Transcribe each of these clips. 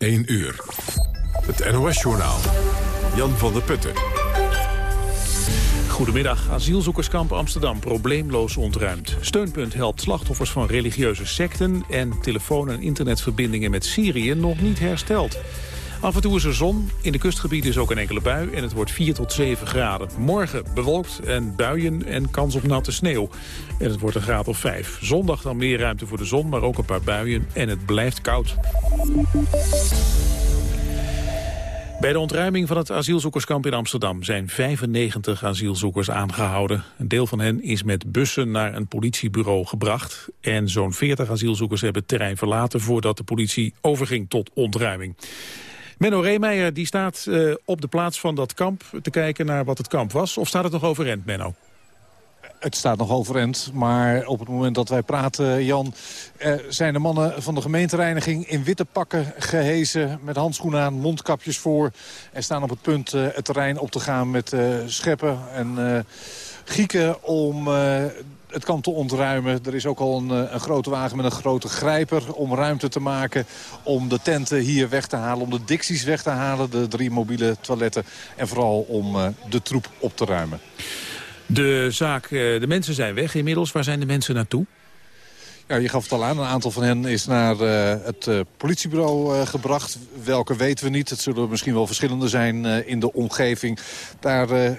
1 uur. Het NOS-journaal. Jan van der Putten. Goedemiddag. Asielzoekerskamp Amsterdam probleemloos ontruimd. Steunpunt helpt slachtoffers van religieuze secten... en telefoon- en internetverbindingen met Syrië nog niet hersteld. Af en toe is er zon, in de kustgebieden is ook een enkele bui... en het wordt 4 tot 7 graden. Morgen bewolkt en buien en kans op natte sneeuw. En het wordt een graad of 5. Zondag dan meer ruimte voor de zon, maar ook een paar buien... en het blijft koud. Bij de ontruiming van het asielzoekerskamp in Amsterdam zijn 95 asielzoekers aangehouden. Een deel van hen is met bussen naar een politiebureau gebracht. En zo'n 40 asielzoekers hebben het terrein verlaten voordat de politie overging tot ontruiming. Menno Reemeijer die staat uh, op de plaats van dat kamp te kijken naar wat het kamp was. Of staat het nog overeind, Menno? Het staat nog overeind, maar op het moment dat wij praten, Jan... Eh, zijn de mannen van de gemeentereiniging in witte pakken gehezen... met handschoenen aan, mondkapjes voor... en staan op het punt uh, het terrein op te gaan met uh, scheppen en gieken... om het kamp te ontruimen. Er is ook al een, een, grote wagen met een grote grijper om ruimte te maken... om de tenten hier weg te halen, om de dicties weg te halen... de drie mobiele toiletten en vooral om de troep op te ruimen. De zaak, de mensen zijn weg inmiddels. Waar zijn de mensen naartoe? Ja, je gaf het al aan. Een aantal van hen is naar uh, het uh, politiebureau uh, gebracht. Welke weten we niet. Het zullen misschien wel verschillende zijn in de omgeving. Daar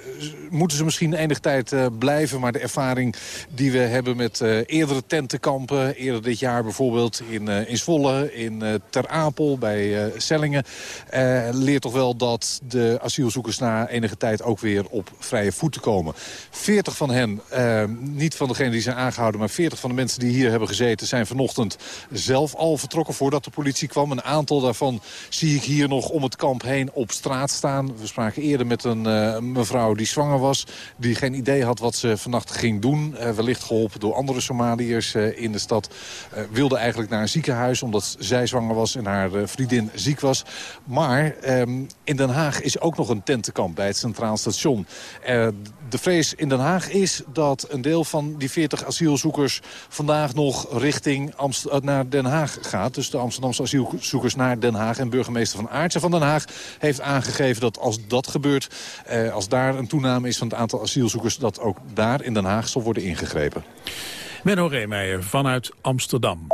moeten ze misschien enig tijd blijven. Maar de ervaring die we hebben met eerdere tentenkampen... eerder dit jaar bijvoorbeeld in, in Zwolle, in Ter Apel, bij Sellingen... leert toch wel dat de asielzoekers na enige tijd ook weer op vrije voeten komen. 40 van hen, niet van degenen die zijn aangehouden... maar 40 van de mensen die hier hebben gezeten gezeten... zijn vanochtend zelf al vertrokken voordat de politie kwam. Een aantal daarvan zie ik hier nog om het kamp heen op straat staan. We spraken eerder met een uh, mevrouw die zwanger was... die geen idee had wat ze vannacht ging doen. Uh, wellicht geholpen door andere Somaliërs uh, in de stad. wilde eigenlijk naar een ziekenhuis omdat zij zwanger was... en haar vriendin ziek was. Maar um, in Den Haag is ook nog een tentenkamp bij het Centraal Station de vrees in Den Haag is dat een deel van die 40 asielzoekers vandaag nog richting eh, naar Den Haag gaat. Dus de Amsterdamse asielzoekers naar Den Haag. En burgemeester Van Aartsen van Den Haag heeft aangegeven dat als dat gebeurt... Eh, als daar een toename is van het aantal asielzoekers... dat ook daar in Den Haag zal worden ingegrepen. Menno Reemeijer vanuit Amsterdam.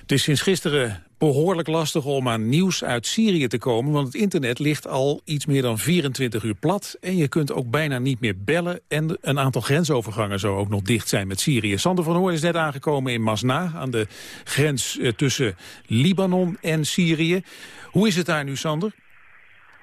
Het is sinds gisteren behoorlijk lastig om aan nieuws uit Syrië te komen... want het internet ligt al iets meer dan 24 uur plat... en je kunt ook bijna niet meer bellen... en een aantal grensovergangen zou ook nog dicht zijn met Syrië. Sander van Hoorn is net aangekomen in Masna... aan de grens eh, tussen Libanon en Syrië. Hoe is het daar nu, Sander?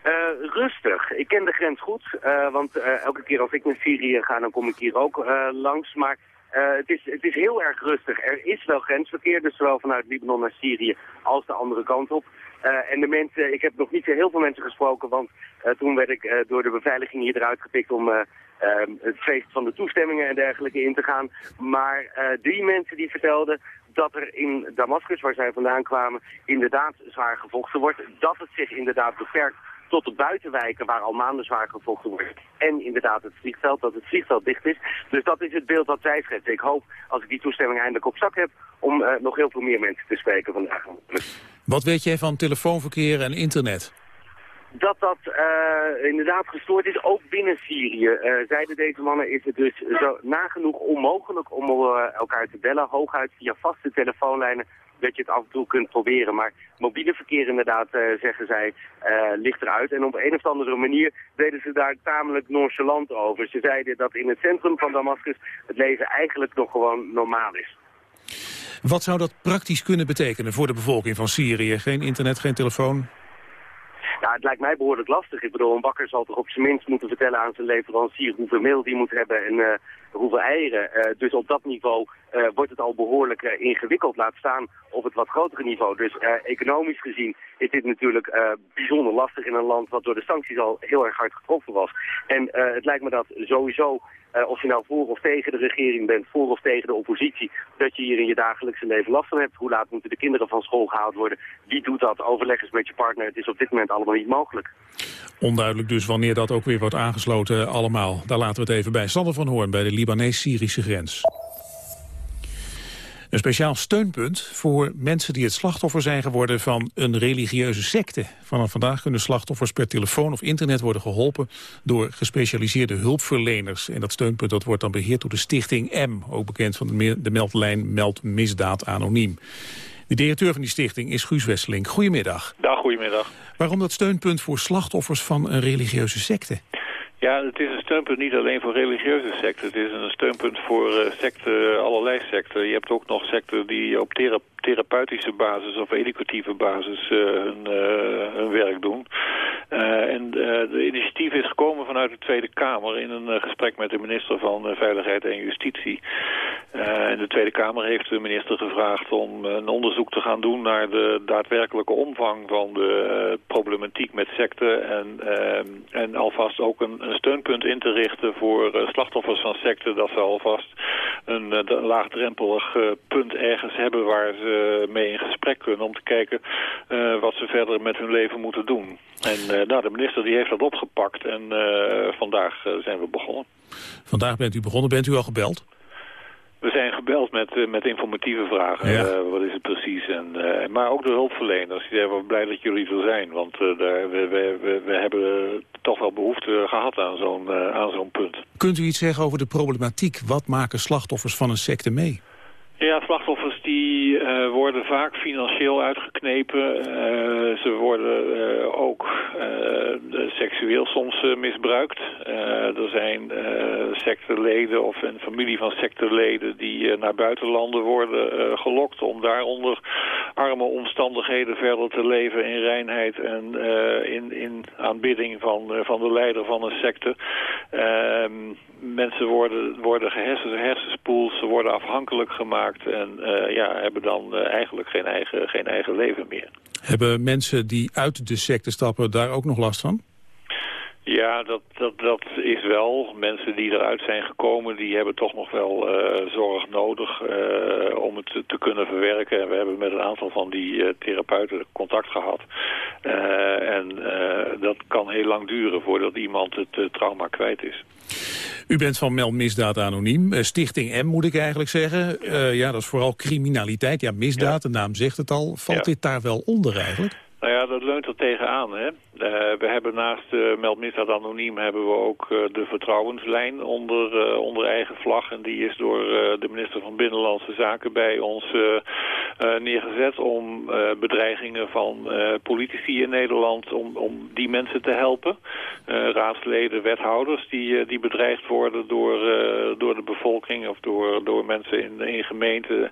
Uh, rustig. Ik ken de grens goed, uh, want elke keer als ik naar Syrië ga, dan kom ik hier ook langs. Maar uh, het, is, het is heel erg rustig. Er is wel grensverkeer, dus zowel vanuit Libanon naar Syrië als de andere kant op. Uh, en de mensen, ik heb nog niet heel veel mensen gesproken, want uh, toen werd ik door de beveiliging hier eruit gepikt om ehm, het feest van de toestemmingen en dergelijke in te gaan. Maar drie mensen die vertelden dat er in Damascus, waar zij vandaan kwamen, inderdaad zwaar gevochten wordt. Dat het zich inderdaad beperkt tot de buitenwijken waar al maanden zwaar gevochten wordt. En inderdaad het vliegveld, dat het vliegveld dicht is. Dus dat is het beeld dat zij schetsen. Ik hoop, als ik die toestemming eindelijk op zak heb, om uh, nog heel veel meer mensen te spreken vandaag. Wat weet jij van telefoonverkeer en internet? dat dat uh, inderdaad gestoord is, ook binnen Syrië. Uh, zeiden deze mannen is het dus zo nagenoeg onmogelijk om elkaar te bellen. Hooguit via vaste telefoonlijnen dat je het af en toe kunt proberen. Maar mobiele verkeer inderdaad, uh, zeggen zij, uh, ligt eruit. En op een of andere manier deden ze daar tamelijk nonchalant over. Ze zeiden dat in het centrum van Damascus het leven eigenlijk nog gewoon normaal is. Wat zou dat praktisch kunnen betekenen voor de bevolking van Syrië? Geen internet, geen telefoon? Ja, het lijkt mij behoorlijk lastig. Ik bedoel, een bakker zal toch op zijn minst moeten vertellen aan zijn leverancier hoeveel meel die moet hebben en uh, hoeveel eieren. Uh, dus op dat niveau uh, wordt het al behoorlijk ingewikkeld. Laat staan op het wat grotere niveau. Dus economisch gezien is dit natuurlijk bijzonder lastig in een land wat door de sancties al heel erg hard getroffen was. En het lijkt me dat sowieso of je nou voor of tegen de regering bent, voor of tegen de oppositie, dat je hier in je dagelijkse leven last van hebt. Hoe laat moeten de kinderen van school gehaald worden? Wie doet dat? Overleg eens met je partner. Het is op dit moment allemaal niet mogelijk. Onduidelijk dus wanneer dat ook weer wordt aangesloten allemaal. Daar laten we het even bij. Sander van Hoorn bij de Libanees-Syrische grens. Een speciaal steunpunt voor mensen die het slachtoffer zijn geworden van een religieuze secte. Vanaf vandaag kunnen slachtoffers per telefoon of internet worden geholpen door gespecialiseerde hulpverleners. En dat steunpunt dat wordt dan beheerd door de stichting M, ook bekend van de, meldlijn Meld Misdaad Anoniem. De directeur van die stichting is Guus Wesseling. Goedemiddag. Dag, goedemiddag. Waarom dat steunpunt voor slachtoffers van een religieuze secte? Ja, het is een steunpunt niet alleen voor religieuze secten. Het is een steunpunt voor uh, secten, allerlei secten. Je hebt ook nog secten die op therapeutische basis of educatieve basis uh, hun, uh, hun, werk doen. en de initiatief is gekomen vanuit de Tweede Kamer in een gesprek met de minister van Veiligheid en Justitie. En de Tweede Kamer heeft de minister gevraagd om een onderzoek te gaan doen naar de daadwerkelijke omvang van de problematiek met secten en, en alvast ook een een steunpunt in te richten voor slachtoffers van secten. Dat ze alvast een, laagdrempelig punt ergens hebben waar ze mee in gesprek kunnen om te kijken wat ze verder met hun leven moeten doen. En nou, de minister die heeft dat opgepakt en vandaag zijn we begonnen. Vandaag bent u begonnen. Bent u al gebeld? We zijn gebeld met, uh, met informatieve vragen. Ja. Uh, wat is het precies? En, uh, maar ook de hulpverleners. Die zijn blij dat jullie er zijn. Want daar, we, we, we, hebben toch wel behoefte gehad aan zo'n aan zo'n punt. Kunt u iets zeggen over de problematiek? Wat maken slachtoffers van een secte mee? Ja, slachtoffers die uh, worden vaak financieel uitgeknepen. Uh, ze worden uh, ook seksueel soms misbruikt. er zijn secteleden of een familie van secteleden die naar buitenlanden worden gelokt om daar onder arme omstandigheden verder te leven in reinheid en in, in aanbidding van, van de leider van een secte. Mensen worden, worden hersenspoeld, ze worden afhankelijk gemaakt en uh, ja, hebben dan uh, eigenlijk geen eigen, geen eigen leven meer. Hebben mensen die uit de secte stappen daar ook nog last van? Ja, dat, dat, dat is wel. Mensen die eruit zijn gekomen, die hebben toch nog wel uh, zorg nodig uh, om het te, kunnen verwerken. En we hebben met een aantal van die uh, therapeuten contact gehad. en dat kan heel lang duren voordat iemand het trauma kwijt is. U bent van Mel Misdaad Anoniem. Stichting M moet ik eigenlijk zeggen. Ja, ja dat is vooral criminaliteit. Ja, misdaad, de naam zegt het al. Valt dit daar wel onder eigenlijk? Nou ja, dat leunt er tegenaan. Hè? Uh, we hebben naast uh, Meldmisdaad Anoniem hebben we ook uh, de vertrouwenslijn onder, onder eigen vlag. En die is door de minister van Binnenlandse Zaken bij ons neergezet om bedreigingen van politici in Nederland, om, om die mensen te helpen. raadsleden, wethouders die, die bedreigd worden door, door de bevolking of door, door mensen in, in gemeenten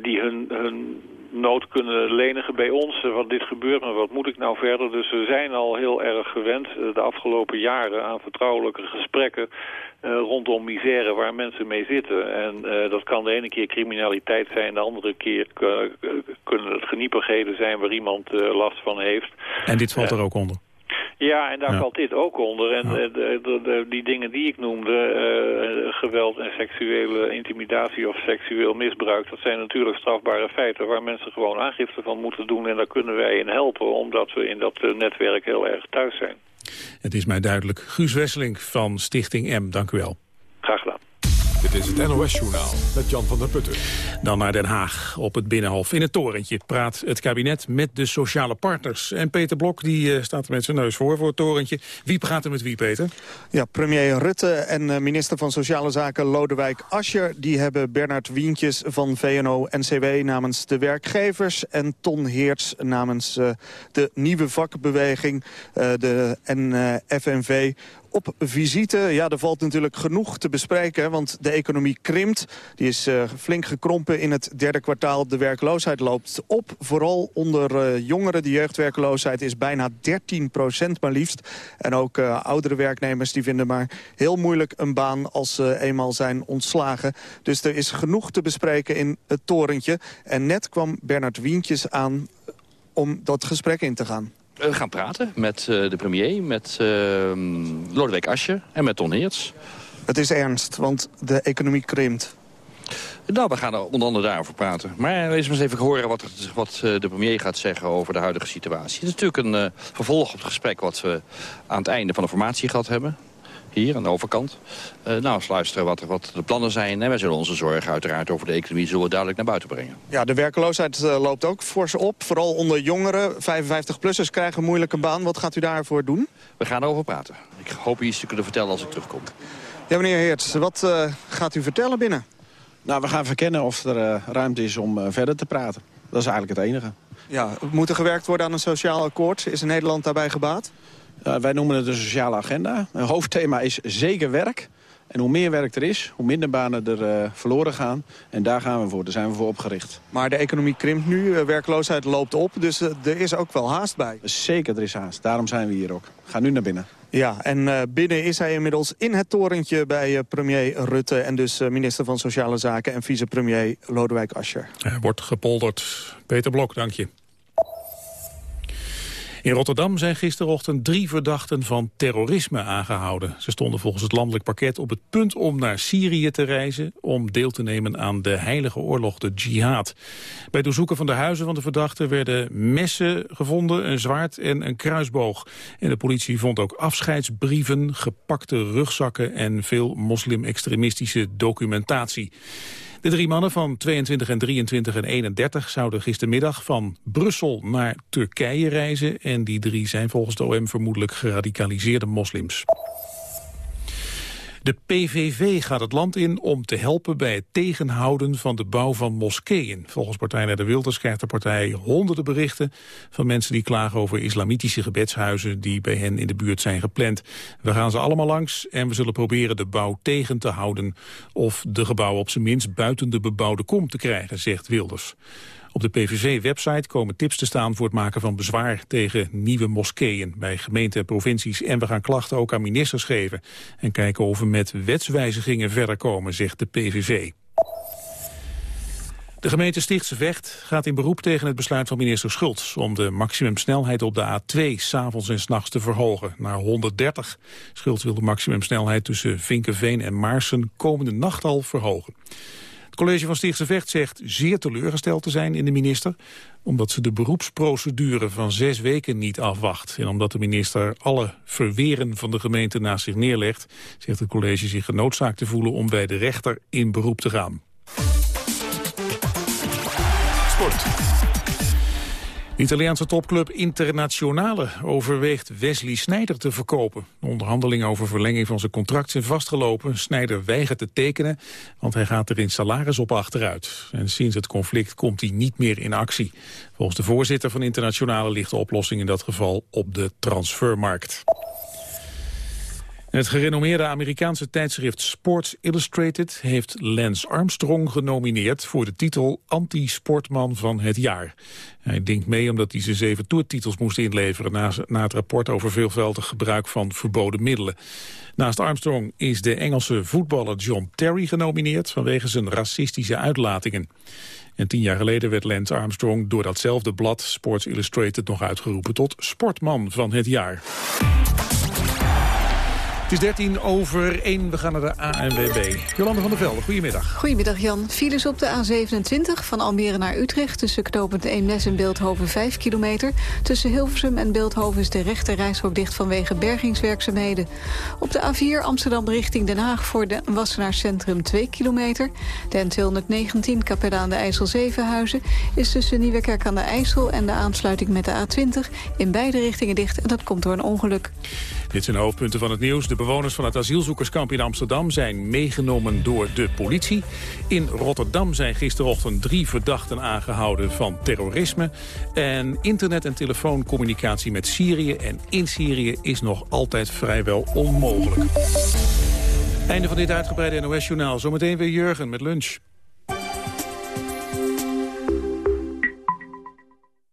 die hun, hun nood kunnen lenigen bij ons. Wat dit gebeurt, maar wat moet ik nou verder? Dus we zijn al heel erg gewend eh, de afgelopen jaren aan vertrouwelijke gesprekken uh, rondom misère waar mensen mee zitten. En uh, dat kan de ene keer criminaliteit zijn, de andere keer kunnen het geniepigheden zijn waar iemand last van heeft. En dit valt er ook onder? Ja, en daar valt dit ook onder. En de, de, de, die dingen die ik noemde, uh, geweld en seksuele intimidatie of seksueel misbruik, dat zijn natuurlijk strafbare feiten waar mensen gewoon aangifte van moeten doen. En daar kunnen wij in helpen, omdat we in dat netwerk heel erg thuis zijn. Het is mij duidelijk. Guus Wesseling van Stichting M, dank u wel. Graag gedaan. Dit is het NOS-journaal met Jan van der Putten. Dan naar Den Haag. Op het Binnenhof in het torentje praat het kabinet met de sociale partners. En Peter Blok die, uh, staat er met zijn neus voor, voor het torentje. Wie praat er met wie, Peter? Ja, premier Rutte en uh, minister van Sociale Zaken Lodewijk Asscher... die hebben Bernard Wientjes van VNO-NCW namens de werkgevers... en Ton Heerts namens uh, de nieuwe vakbeweging, de NFNV op visite. Ja, er valt natuurlijk genoeg te bespreken, want de economie krimpt. Die is uh, flink gekrompen in het derde kwartaal. De werkloosheid loopt op, vooral onder uh, jongeren. De jeugdwerkloosheid is bijna 13 procent maar liefst. En ook uh, oudere werknemers die vinden maar heel moeilijk een baan als ze eenmaal zijn ontslagen. Dus er is genoeg te bespreken in het torentje. En net kwam Bernard Wientjes aan om dat gesprek in te gaan. We gaan praten met uh, de premier, met uh, Lodewijk Asje en met Ton Heerts. Het is ernst, want de economie krimpt. Nou, we gaan er onder andere daarover praten. Maar eens eens even horen wat, wat uh, de premier gaat zeggen over de huidige situatie. Het is natuurlijk een uh, vervolg op het gesprek wat we aan het einde van de formatie gehad hebben. Hier aan de overkant. Uh, nou, eens luisteren wat, wat de plannen zijn. En wij zullen onze zorgen uiteraard over de economie zullen we duidelijk naar buiten brengen. Ja, de werkloosheid loopt ook fors op. Vooral onder jongeren. 55-plussers krijgen een moeilijke baan. Wat gaat u daarvoor doen? We gaan erover praten. Ik hoop iets te kunnen vertellen als ik terugkom. Ja, meneer Heerts, wat gaat u vertellen binnen? Nou, we gaan verkennen of er ruimte is om verder te praten. Dat is eigenlijk het enige. Ja, moet er gewerkt worden aan een sociaal akkoord? Is Nederland daarbij gebaat? Wij noemen het een sociale agenda. Een hoofdthema is zeker werk. En hoe meer werk er is, hoe minder banen er uh, verloren gaan. En daar gaan we voor, daar zijn we voor opgericht. Maar de economie krimpt nu, uh, werkloosheid loopt op. Dus uh, er is ook wel haast bij. Zeker, er is haast. Daarom zijn we hier ook. Ga nu naar binnen. Ja, en binnen is hij inmiddels in het torentje bij premier Rutte... en dus minister van Sociale Zaken en vicepremier Lodewijk Asscher. Er wordt gepolderd. Peter Blok, dank je. In Rotterdam zijn gisterochtend drie verdachten van terrorisme aangehouden. Ze stonden volgens het landelijk parket op het punt om naar Syrië te reizen... om deel te nemen aan de heilige oorlog, de jihad. Bij het doorzoeken van de huizen van de verdachten werden messen gevonden... een zwaard en een kruisboog. En de politie vond ook afscheidsbrieven, gepakte rugzakken... en veel moslim-extremistische documentatie. De drie mannen van 22 en 23 en 31 zouden gistermiddag van Brussel naar Turkije reizen. En die drie zijn volgens de OM vermoedelijk geradicaliseerde moslims. De PVV gaat het land in om te helpen bij het tegenhouden van de bouw van moskeeën. Volgens partijleider Wilders krijgt de partij honderden berichten van mensen die klagen over islamitische gebedshuizen die bij hen in de buurt zijn gepland. We gaan ze allemaal langs en we zullen proberen de bouw tegen te houden of de gebouwen op zijn minst buiten de bebouwde kom te krijgen, zegt Wilders. Op de PVV-website komen tips te staan voor het maken van bezwaar tegen nieuwe moskeeën bij gemeenten en provincies. En we gaan klachten ook aan ministers geven en kijken of we met wetswijzigingen verder komen, zegt de PVV. De gemeente Stichtse Vecht gaat in beroep tegen het besluit van minister Schultz... om de maximumsnelheid op de A2 s'avonds en s'nachts te verhogen naar 130. Schultz wil de maximumsnelheid tussen Vinkenveen en Maarsen komende nacht al verhogen college van Stichtse Vecht zegt zeer teleurgesteld te zijn in de minister... omdat ze de beroepsprocedure van zes weken niet afwacht. En omdat de minister alle verweren van de gemeente naast zich neerlegt... zegt het college zich genoodzaakt te voelen om bij de rechter in beroep te gaan. Sport. De Italiaanse topclub Internationale overweegt Wesley Sneijder te verkopen. De onderhandelingen over verlenging van zijn contract zijn vastgelopen. Sneijder weigert te tekenen, want hij gaat er in salaris op achteruit. En sinds het conflict komt hij niet meer in actie. Volgens de voorzitter van Internationale ligt de oplossing in dat geval op de transfermarkt. Het gerenommeerde Amerikaanse tijdschrift Sports Illustrated heeft Lance Armstrong genomineerd voor de titel Anti-Sportman van het jaar. Hij denkt mee omdat hij zijn zeven toertitels moest inleveren na, na het rapport over veelvuldig gebruik van verboden middelen. Naast Armstrong is de Engelse voetballer John Terry genomineerd vanwege zijn racistische uitlatingen. En tien jaar geleden werd Lance Armstrong door datzelfde blad Sports Illustrated nog uitgeroepen tot sportman van het jaar. Het is 13 over 1. We gaan naar de ANWB. Jolande van der Velde, goedemiddag. Goedemiddag Jan. Files op de A27 van Almere naar Utrecht... tussen knooppunt Eemnes en Beeldhoven 5 kilometer. Tussen Hilversum en Beeldhoven is de rechte reishok dicht... vanwege bergingswerkzaamheden. Op de A4 Amsterdam richting Den Haag voor de Wassenaar 2 kilometer. De N219 Capella aan de IJssel Zevenhuizen... is tussen Nieuwekerk aan de IJssel en de aansluiting met de A20... in beide richtingen dicht en dat komt door een ongeluk. Dit zijn de hoofdpunten van het nieuws. De bewoners van het asielzoekerskamp in Amsterdam zijn meegenomen door de politie. In Rotterdam zijn gisterochtend drie verdachten aangehouden van terrorisme. En internet- en telefooncommunicatie met Syrië en in Syrië is nog altijd vrijwel onmogelijk. Einde van dit uitgebreide NOS-journaal. Zometeen weer Jurgen met lunch.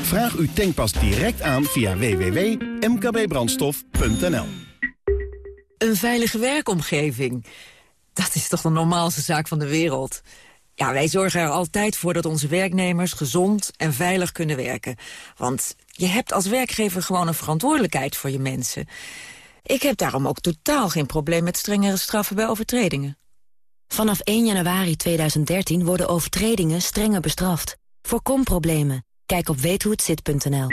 Vraag uw tankpas direct aan via www.mkbbrandstof.nl Een veilige werkomgeving. Dat is toch de normaalste zaak van de wereld. Ja, wij zorgen er altijd voor dat onze werknemers gezond en veilig kunnen werken. Want je hebt als werkgever gewoon een verantwoordelijkheid voor je mensen. Ik heb daarom ook totaal geen probleem met strengere straffen bij overtredingen. Vanaf 1 januari 2013 worden overtredingen strenger bestraft. Voorkom problemen. Kijk op weethohetzit.nl.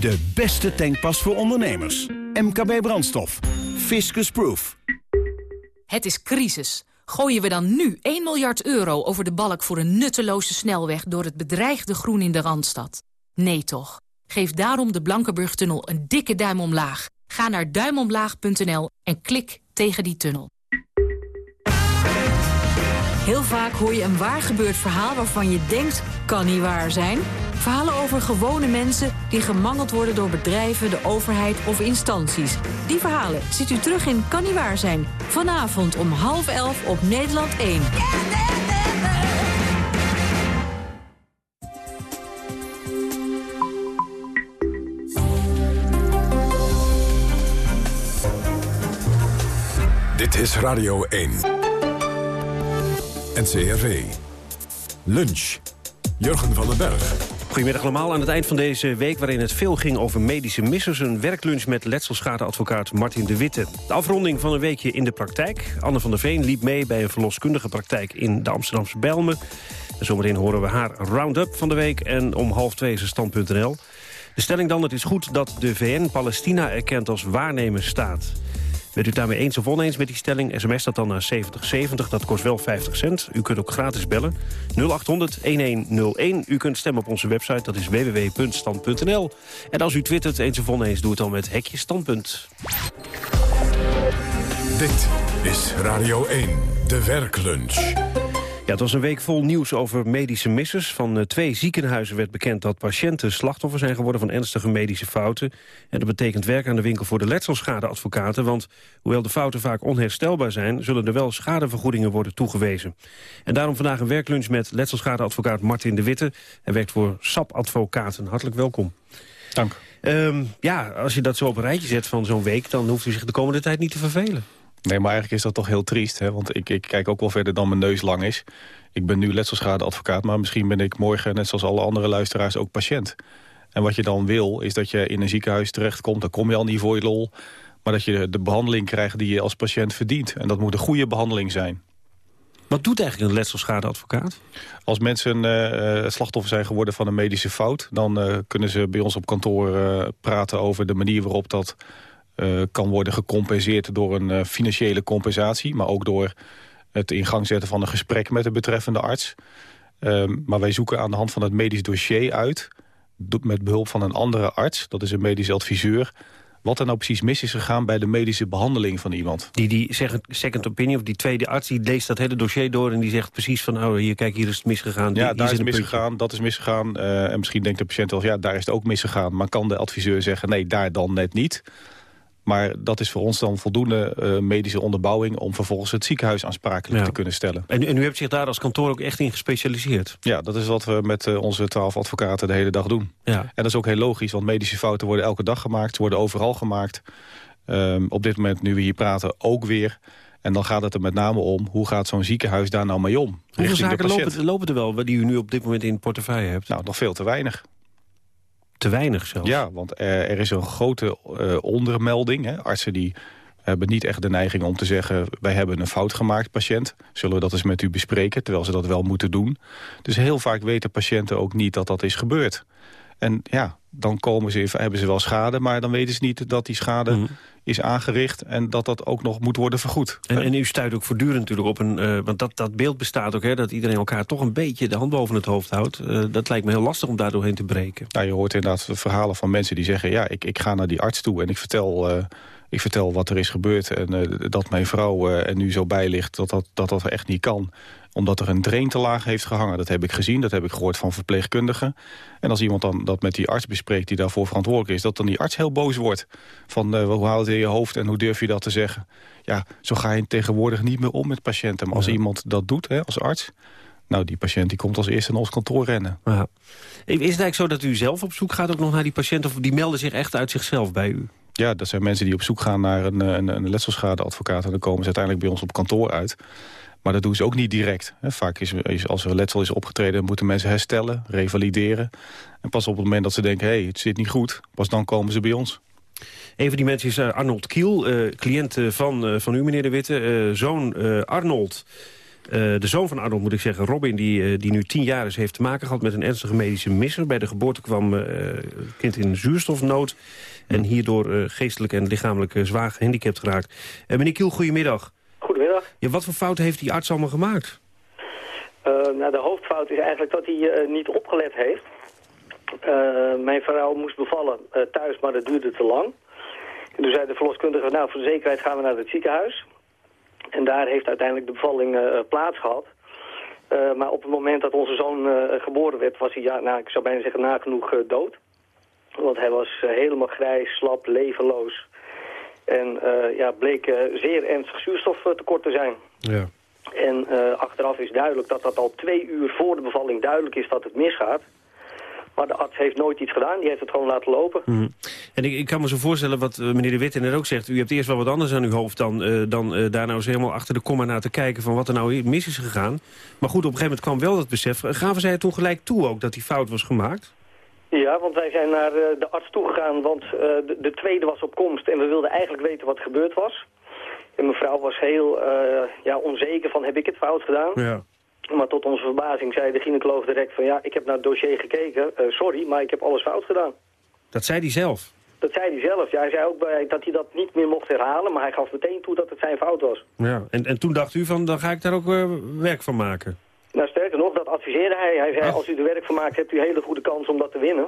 De beste tankpas voor ondernemers. MKB Brandstof. Fiscus Proof. Het is crisis. Gooien we dan nu 1 miljard euro over de balk voor een nutteloze snelweg... door het bedreigde groen in de Randstad? Nee toch. Geef daarom de Blankenburg-tunnel een dikke duim omlaag. Ga naar duimomlaag.nl en klik tegen die tunnel. Heel vaak hoor je een waar gebeurd verhaal waarvan je denkt, kan niet waar zijn. Verhalen over gewone mensen die gemangeld worden door bedrijven, de overheid of instanties. Die verhalen ziet u terug in Kan niet waar zijn. Vanavond om half elf op Nederland 1. Dit is Radio 1. NCRV. Lunch. Jurgen van den Berg. Goedemiddag allemaal. Aan het eind van deze week waarin het veel ging over medische missers... een werklunch met letselschadeadvocaat Martin de Witte. De afronding van een weekje in de praktijk. Anne van der Veen liep mee bij een verloskundige praktijk in de Amsterdamse Belmen. En zometeen horen we haar round-up van de week en om half twee is er stand.nl. De stelling dan, het is goed dat de VN Palestina erkent als waarnemersstaat. Bent u daarmee eens of oneens met die stelling? SMS dat dan naar 7070, dat kost wel 50 cent. U kunt ook gratis bellen. 0800-1101. U kunt stemmen op onze website, dat is www.stand.nl. En als u twittert eens of oneens, doe het dan met hekje standpunt. Dit is Radio 1, de werklunch. Ja, het was een week vol nieuws over medische missers. Van uh, twee ziekenhuizen werd bekend dat patiënten slachtoffer zijn geworden van ernstige medische fouten. En dat betekent werk aan de winkel voor de letselschadeadvocaten. Want hoewel de fouten vaak onherstelbaar zijn, zullen er wel schadevergoedingen worden toegewezen. En daarom vandaag een werklunch met letselschadeadvocaat Martin de Witte. Hij werkt voor SAP Advocaten. Hartelijk welkom. Dank. Um, ja, als je dat zo op een rijtje zet van zo'n week, dan hoeft u zich de komende tijd niet te vervelen. Nee, maar eigenlijk is dat toch heel triest. Hè? Want ik, ik kijk ook wel verder dan mijn neus lang is. Ik ben nu letselschadeadvocaat, maar misschien ben ik morgen... net zoals alle andere luisteraars ook patiënt. En wat je dan wil, is dat je in een ziekenhuis terechtkomt. Dan kom je al niet voor je lol. Maar dat je de behandeling krijgt die je als patiënt verdient. En dat moet een goede behandeling zijn. Wat doet eigenlijk een letselschadeadvocaat? Als mensen uh, slachtoffer zijn geworden van een medische fout... dan uh, kunnen ze bij ons op kantoor uh, praten over de manier waarop dat uh, kan worden gecompenseerd door een uh, financiële compensatie... maar ook door het in gang zetten van een gesprek met de betreffende arts. Um, maar wij zoeken aan de hand van het medisch dossier uit... met behulp van een andere arts, dat is een medisch adviseur... wat er nou precies mis is gegaan bij de medische behandeling van iemand. Die, die second, second opinion, of die tweede arts, die leest dat hele dossier door... en die zegt precies van, oh, hier, kijk, hier is het misgegaan. Ja, daar is het misgegaan, dat is misgegaan. Uh, en misschien denkt de patiënt wel, ja, daar is het ook misgegaan. Maar kan de adviseur zeggen, nee, daar dan net niet... Maar dat is voor ons dan voldoende uh, medische onderbouwing... om vervolgens het ziekenhuis aansprakelijk ja. te kunnen stellen. En, en, u hebt zich daar als kantoor ook echt in gespecialiseerd? Ja, dat is wat we met uh, onze twaalf advocaten de hele dag doen. Ja. En dat is ook heel logisch, want medische fouten worden elke dag gemaakt. Ze worden overal gemaakt. Um, op dit moment, nu we hier praten, ook weer... En dan gaat het er met name om, hoe gaat zo'n ziekenhuis daar nou mee om? Hoeveel zaken lopen, lopen er wel, die u nu op dit moment in portefeuille hebt? Nou, nog veel te weinig te weinig zelfs. Ja, want er, is een grote uh, ondermelding. Hè. Artsen die hebben niet echt de neiging om te zeggen... wij hebben een fout gemaakt, patiënt. Zullen we dat eens met u bespreken, terwijl ze dat wel moeten doen. Dus heel vaak weten patiënten ook niet dat dat is gebeurd. En ja, dan komen ze, hebben ze wel schade... maar dan weten ze niet dat die schade mm. is aangericht... en dat dat ook nog moet worden vergoed. En, en u stuit ook voortdurend natuurlijk op een... Uh, want dat, dat beeld bestaat ook, hè, dat iedereen elkaar toch een beetje... de hand boven het hoofd houdt. Uh, dat lijkt me heel lastig om daar doorheen te breken. Nou, je hoort inderdaad verhalen van mensen die zeggen... ja, ik, ik ga naar die arts toe en ik vertel... Uh, ik vertel wat er is gebeurd en uh, dat mijn vrouw uh, er nu zo bij ligt dat dat, dat dat echt niet kan omdat er een drain te laag heeft gehangen. Dat heb ik gezien, dat heb ik gehoord van verpleegkundigen. En als iemand dan dat met die arts bespreekt die daarvoor verantwoordelijk is... dat dan die arts heel boos wordt. Van uh, hoe houdt het in je hoofd en hoe durf je dat te zeggen? Ja, zo ga je tegenwoordig niet meer om met patiënten. Maar als ja. iemand dat doet hè, als arts... Nou, die patiënt die komt als eerste naar ons kantoor rennen. Ja. Is het eigenlijk zo dat u zelf op zoek gaat ook nog naar die patiënt... of die melden zich echt uit zichzelf bij u? Ja, dat zijn mensen die op zoek gaan naar een, een, een letselschadeadvocaat... en dan komen ze uiteindelijk bij ons op kantoor uit. Maar dat doen ze ook niet direct. Vaak is, als er letsel is opgetreden, moeten mensen herstellen, revalideren. En pas op het moment dat ze denken, hé, hey, het zit niet goed... pas dan komen ze bij ons. Een van die mensen is Arnold Kiel, uh, cliënt van, van u, meneer De Witte. zoon Arnold eh, de zoon van Arnold, moet ik zeggen, Robin, die, uh, die nu tien jaar is... heeft te maken gehad met een ernstige medische misser. Bij de geboorte kwam uh, het kind in zuurstofnood... en hierdoor geestelijk en lichamelijk zwaar gehandicapt geraakt. meneer Kiel, goedemiddag. Goedemiddag. Ja, wat voor fouten heeft die arts allemaal gemaakt? nou, de hoofdfout is eigenlijk dat hij niet opgelet heeft. mijn vrouw moest bevallen thuis, maar dat duurde te lang. En toen zei de verloskundige, nou, voor de zekerheid gaan we naar het ziekenhuis... En daar heeft uiteindelijk de bevalling uh, plaats gehad. Uh, maar op het moment dat onze zoon geboren werd, was hij, ja, nou, ik zou bijna zeggen, nagenoeg dood. Want hij was helemaal grijs, slap, levenloos. En ja, bleek zeer ernstig zuurstoftekort te zijn. Ja. En achteraf is duidelijk dat dat al twee uur voor de bevalling duidelijk is dat het misgaat. Maar de arts heeft nooit iets gedaan, die heeft het gewoon laten lopen. Mhm. En ik, ik, kan me zo voorstellen wat uh, meneer De Witte net ook zegt... u hebt eerst wel wat anders aan uw hoofd dan, uh, dan uh, daar nou eens helemaal achter de komma naar te kijken... van wat er nou mis is gegaan. Maar goed, op een gegeven moment kwam wel dat besef. Gaven zij toen gelijk toe ook dat die fout was gemaakt? Ja, want wij zijn naar de arts toegegaan, want de, de, tweede was op komst... en we wilden eigenlijk weten wat gebeurd was. En mevrouw was heel ja, onzeker van, heb ik het fout gedaan? Ja. Maar tot onze verbazing zei de gynaecoloog direct van... ja, ik heb naar het dossier gekeken, uh, sorry, maar ik heb alles fout gedaan. Dat zei hij zelf? Dat zei hij zelf. Ja, hij zei ook bij, dat hij dat niet meer mocht herhalen... maar hij gaf meteen toe dat het zijn fout was. Ja, en, en toen dacht u van, dan ga ik daar ook uh, werk van maken? Nou, sterker nog, dat adviseerde hij. Hij zei, als u er werk van maakt, hebt u een hele goede kans om dat te winnen.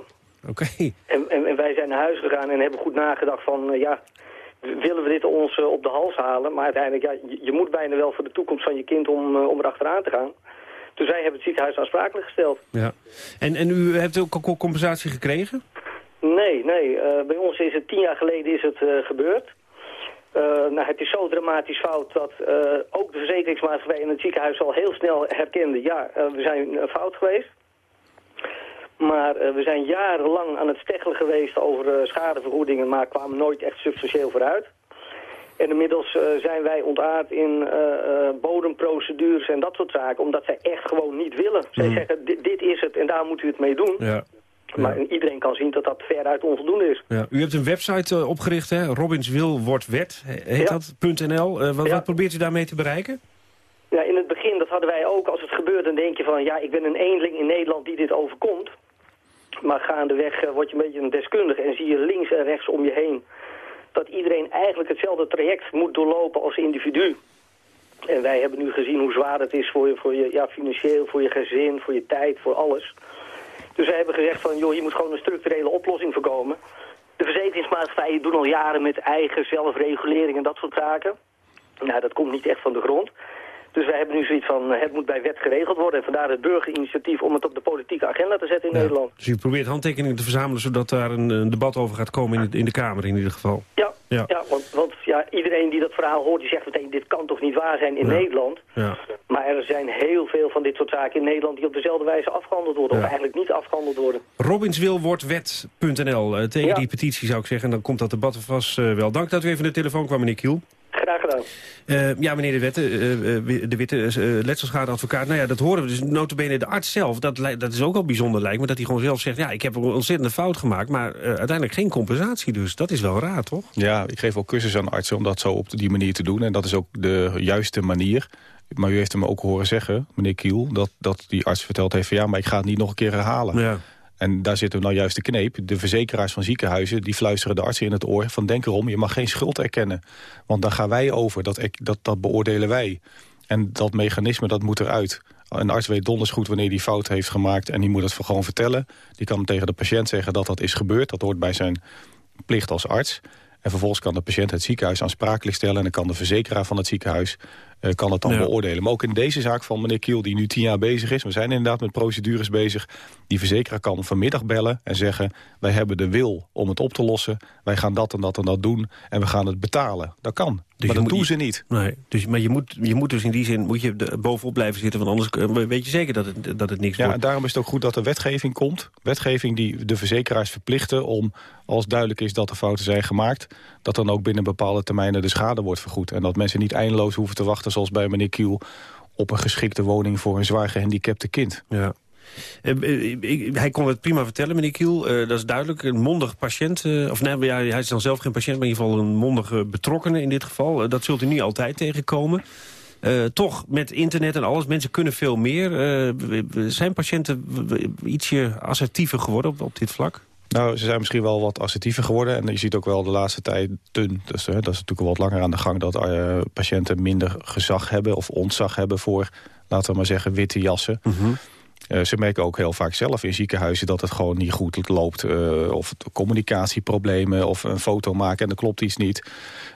Oké. En, en, en, wij zijn naar huis gegaan en hebben goed nagedacht van... Uh, ja, willen we dit ons op de hals halen? Maar uiteindelijk, ja, je, je, moet bijna wel voor de toekomst van je kind om, om erachteraan te gaan. Dus wij hebben het ziekenhuis aansprakelijk gesteld. Ja. En, en u hebt ook compensatie gekregen? Nee, nee. Uh, bij ons is het tien jaar geleden is het uh, gebeurd. Uh, nou, het is zo dramatisch fout dat ook de verzekeringsmaatschappij in het ziekenhuis al heel snel herkende... ja, we zijn fout geweest. Maar we zijn jarenlang aan het steggelen geweest over schadevergoedingen... maar kwamen nooit echt substantieel vooruit. En inmiddels zijn wij ontaard in bodemprocedures en dat soort zaken. Omdat zij echt gewoon niet willen. Zij mm. zeggen, dit is het en daar moet u het mee doen. Ja. Maar iedereen kan zien dat dat veruit onvoldoende is. Ja. U hebt een website opgericht, hè? Robinswil wordt wet, heet dat, .nl. Wat, wat, probeert u daarmee te bereiken? Ja, in het begin, dat hadden wij ook. Als het gebeurt, dan denk je van... ja, ik ben een eenling in Nederland die dit overkomt. Maar gaandeweg word je een beetje een deskundige... en zie je links en rechts om je heen dat iedereen eigenlijk hetzelfde traject moet doorlopen als individu. En wij hebben nu gezien hoe zwaar het is voor je, voor je ja, financieel, voor je gezin, voor je tijd, voor alles. Dus wij hebben gezegd van, joh, hier moet gewoon een structurele oplossing voorkomen. De verzekeringsmaatschappijen doen al jaren met eigen zelfregulering en dat soort zaken. Nou, dat komt niet echt van de grond. Dus wij hebben nu zoiets van, eh, het moet bij wet geregeld worden. En vandaar het burgerinitiatief om het op de politieke agenda te zetten in Nederland. Dus u probeert handtekeningen te verzamelen zodat daar een, een debat over gaat komen in de, in de Kamer in ieder geval. Ja, ja. ja want, want ja, iedereen die dat verhaal hoort, die zegt meteen, dit kan toch niet waar zijn in Nederland. Ja. Maar er zijn heel veel van dit soort zaken in Nederland die op dezelfde wijze afgehandeld worden. Of eigenlijk niet afgehandeld worden. Robinswilwortwet.nl. Uh, tegen die petitie zou ik zeggen. En dan komt dat debat vast uh, wel. Dank dat u even naar de telefoon kwam, meneer Kiel. Graag gedaan. Uh, ja, meneer De Witte, uh, de Witte uh, letselschadeadvocaat. Nou ja, dat horen we dus notabene de arts zelf. Dat, dat is ook al bijzonder lijkt me, dat hij gewoon zelf zegt... ja, ik heb een ontzettende fout gemaakt, maar uiteindelijk geen compensatie dus. Dat is wel raar, toch? Ja, ik geef ook cursus aan artsen om dat zo op die manier te doen. En dat is ook de juiste manier. Maar u heeft hem ook horen zeggen, meneer Kiel... dat, dat die arts verteld heeft van ja, maar ik ga het niet nog een keer herhalen. Ja. En daar zit hem nou juist de kneep. De verzekeraars van ziekenhuizen die fluisteren de artsen in het oor... van denk erom, je mag geen schuld erkennen. Want dan gaan wij over, dat, dat, dat beoordelen wij. En dat mechanisme, dat moet eruit. Een arts weet donders goed wanneer hij fout heeft gemaakt... en die moet het gewoon vertellen. Die kan tegen de patiënt zeggen dat dat is gebeurd. Dat hoort bij zijn plicht als arts. En vervolgens kan de patiënt het ziekenhuis aansprakelijk stellen... en dan kan de verzekeraar van het ziekenhuis kan het dan beoordelen. Maar ook in deze zaak van meneer Kiel, die nu tien jaar bezig is... we zijn inderdaad met procedures bezig... die verzekeraar kan vanmiddag bellen en zeggen... wij hebben de wil om het op te lossen, wij gaan dat en dat en dat doen... en we gaan het betalen. Dat kan. Dus maar dat doen ze niet. Nee, dus, maar je moet, je moet dus in die zin moet je de, bovenop blijven zitten... want anders weet je zeker dat het, dat het niks ja, wordt. Ja, daarom is het ook goed dat er wetgeving komt. Wetgeving die de verzekeraars verplichten om, als duidelijk is dat er fouten zijn gemaakt... dat dan ook binnen bepaalde termijnen de schade wordt vergoed. En dat mensen niet eindeloos hoeven te wachten, zoals bij meneer Kiel... op een geschikte woning voor een zwaar gehandicapte kind. Ja. Uh, ik, hij kon het prima vertellen, meneer Kiel. Uh, dat is duidelijk. Een mondig patiënt. Of nee, ja, hij is dan zelf geen patiënt, maar in ieder geval een mondige betrokkenen in dit geval. dat zult u niet altijd tegenkomen. toch, met internet en alles, mensen kunnen veel meer. zijn patiënten ietsje assertiever geworden op dit vlak? Nou, ze zijn misschien wel wat assertiever geworden. En je ziet ook wel de laatste tijd, dus, dat is natuurlijk al wat langer aan de gang... dat patiënten minder gezag hebben of ontzag hebben voor, laten we maar zeggen, witte jassen. Mm uh, ze merken ook heel vaak zelf in ziekenhuizen dat het gewoon niet goed loopt. Uh, of communicatieproblemen of een foto maken en er klopt iets niet.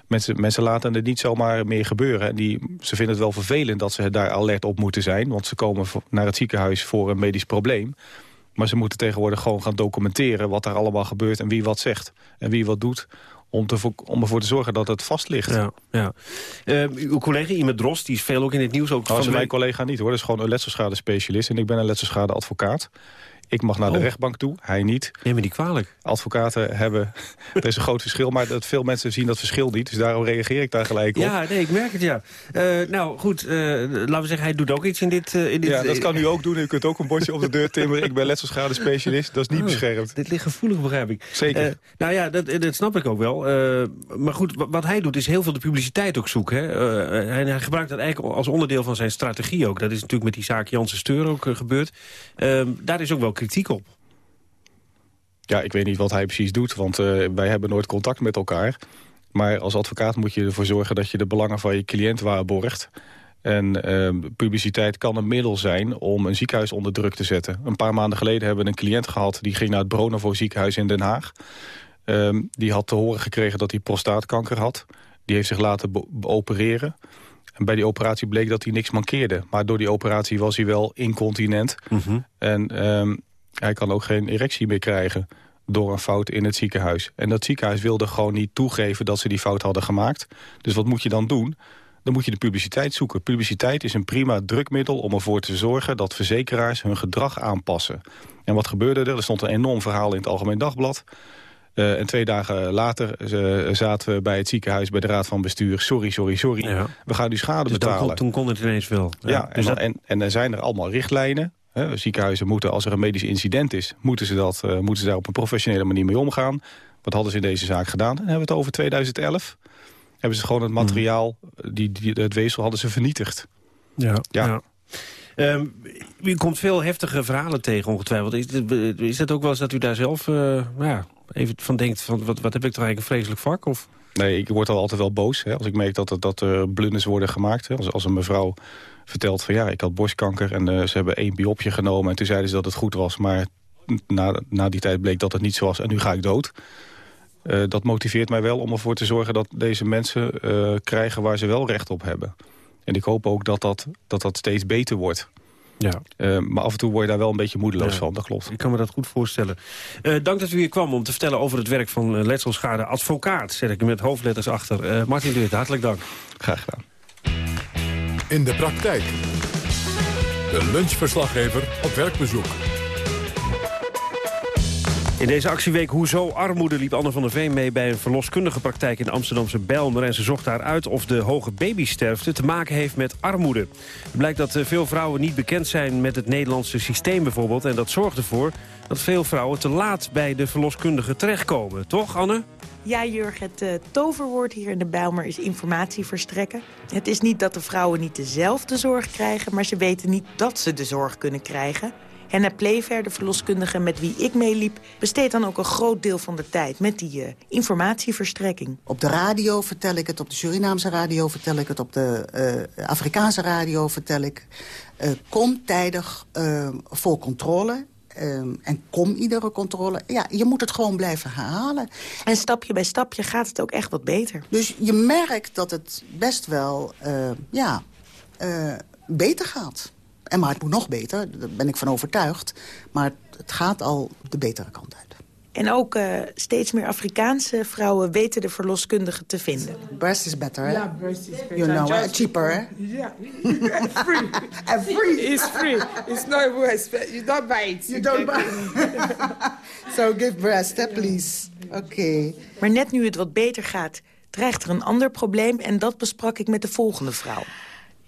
Mensen, mensen laten het niet zomaar meer gebeuren. En die, ze vinden het wel vervelend dat ze daar alert op moeten zijn. Want ze komen naar het ziekenhuis voor een medisch probleem. Maar ze moeten tegenwoordig gewoon gaan documenteren wat er allemaal gebeurt... en wie wat zegt en wie wat doet om, te, om ervoor te zorgen dat het vast ligt. Ja, ja. Uh, uw collega Imet Drost, die is veel ook in het nieuws. Ook nou, van mijn collega niet hoor, dat is gewoon een letselschade specialist... en ik ben een letselschade advocaat. Ik mag naar de oh. rechtbank toe, hij niet. Neem me niet kwalijk. Advocaten hebben... er is een groot verschil, maar dat veel mensen zien dat verschil niet. Dus daarom reageer ik daar gelijk op. Ja, nee, ik merk het, ja. Uh, nou, goed, uh, laten we zeggen, hij doet ook iets in dit... Uh, in dit ja, dat kan u ook doen. U kunt ook een bordje op de deur timmeren. Ik ben letselschade specialist. Dat is niet oh, beschermd. Dit ligt gevoelig, begrijp ik. Zeker. nou ja, dat, dat snap ik ook wel. maar goed, wat hij doet is heel veel de publiciteit ook zoeken. Hè? Hij, hij, gebruikt dat eigenlijk als onderdeel van zijn strategie ook. Dat is natuurlijk met die zaak Janssen Steur ook gebeurd. Ehm, daar is ook wel kritiek op. Ja, ik weet niet wat hij precies doet, want uh, wij hebben nooit contact met elkaar. Maar als advocaat moet je ervoor zorgen dat je de belangen van je cliënt waarborgt. En uh, publiciteit kan een middel zijn om een ziekenhuis onder druk te zetten. Een paar maanden geleden hebben we een cliënt gehad... die ging naar het Bronovo ziekenhuis in Den Haag. Uh, die had te horen gekregen dat hij prostaatkanker had. Die heeft zich laten opereren. En bij die operatie bleek dat hij niks mankeerde. Maar door die operatie was hij wel incontinent. Mm En um, hij kan ook geen erectie meer krijgen door een fout in het ziekenhuis. En dat ziekenhuis wilde gewoon niet toegeven dat ze die fout hadden gemaakt. Dus wat moet je dan doen? Dan moet je de publiciteit zoeken. Publiciteit is een prima drukmiddel om ervoor te zorgen... dat verzekeraars hun gedrag aanpassen. En wat gebeurde er? Er stond een enorm verhaal in het Algemeen Dagblad. Uh, en twee dagen later uh, zaten we bij het ziekenhuis bij de Raad van Bestuur. Sorry, sorry, sorry. We gaan u schade dus betalen. Kon, toen kon het ineens wel. Ja, ja dus en, en, en er zijn er allemaal richtlijnen ziekenhuizen moeten, als er een medisch incident is... moeten ze, dat, uh, moeten ze daar op een professionele manier mee omgaan. Wat hadden ze in deze zaak gedaan? En hebben we het over 2011. Hebben ze gewoon het materiaal, die, die, het weefsel, hadden ze vernietigd. Ja, ja. ja. Um, u komt veel heftige verhalen tegen, ongetwijfeld. Is, is het ook wel eens dat u daar zelf uh, nou ja, even van denkt... Van, wat, wat heb ik toch eigenlijk een vreselijk vak? Of... Nee, ik word al altijd wel boos. Hè, als ik merk dat, dat er blunders worden gemaakt. Hè, als, als een mevrouw verteld van ja, ik had borstkanker en uh, ze hebben één biopje genomen. En toen zeiden ze dat het goed was, maar na, na die tijd bleek dat het niet zo was en nu ga ik dood. Uh, dat motiveert mij wel om ervoor te zorgen dat deze mensen uh, krijgen waar ze wel recht op hebben. En ik hoop ook dat dat, dat, dat steeds beter wordt. Ja. Uh, maar af en toe word je daar wel een beetje moedeloos ja. van, dat klopt. Ik kan me dat goed voorstellen. Dank dat u hier kwam om te vertellen over het werk van letselschade advocaat. Zet ik met hoofdletters achter. Martin Duurt, hartelijk dank. Graag gedaan in de praktijk. De lunchverslaggever op werkbezoek. In deze actieweek Hoezo Armoede liep Anne van der Veen mee... bij een verloskundige praktijk in Amsterdamse Bijlmer... en ze zocht daaruit of de hoge babysterfte te maken heeft met armoede. Het blijkt dat eh, veel vrouwen niet bekend zijn met het Nederlandse systeem bijvoorbeeld... en dat zorgt ervoor dat veel vrouwen te laat bij de verloskundige terechtkomen. Toch, Anne? Ja, Jurg, het uh, toverwoord hier in de Bijlmer is informatie verstrekken. Het is niet dat de vrouwen niet dezelfde zorg krijgen... maar ze weten niet dat ze de zorg kunnen krijgen. Henna Plever, de verloskundige met wie ik meeliep... besteedt dan ook een groot deel van de tijd met die uh, informatieverstrekking. Op de radio vertel ik het, op de Surinaamse radio vertel ik het... op de uh, Afrikaanse radio vertel ik... kom tijdig voor controle Um, en kom iedere controle. Ja, je moet het gewoon blijven herhalen. En stapje bij stapje gaat het ook echt wat beter. Dus je merkt dat het best wel uh, ja, eh, beter gaat. En maar het moet nog beter, daar ben ik van overtuigd. Maar het gaat al de betere kant uit. En ook uh, steeds meer Afrikaanse vrouwen weten de verloskundige te vinden. Breast is better, hè? Ja, breast is better. You know, uh, cheaper, hè? Ja, free. And free. It's free. It's not expensive. You don't buy it. You don't buy So give breast, hè, please. Oké. Okay. Maar net nu het wat beter gaat, dreigt er een ander probleem... en dat besprak ik met de volgende vrouw.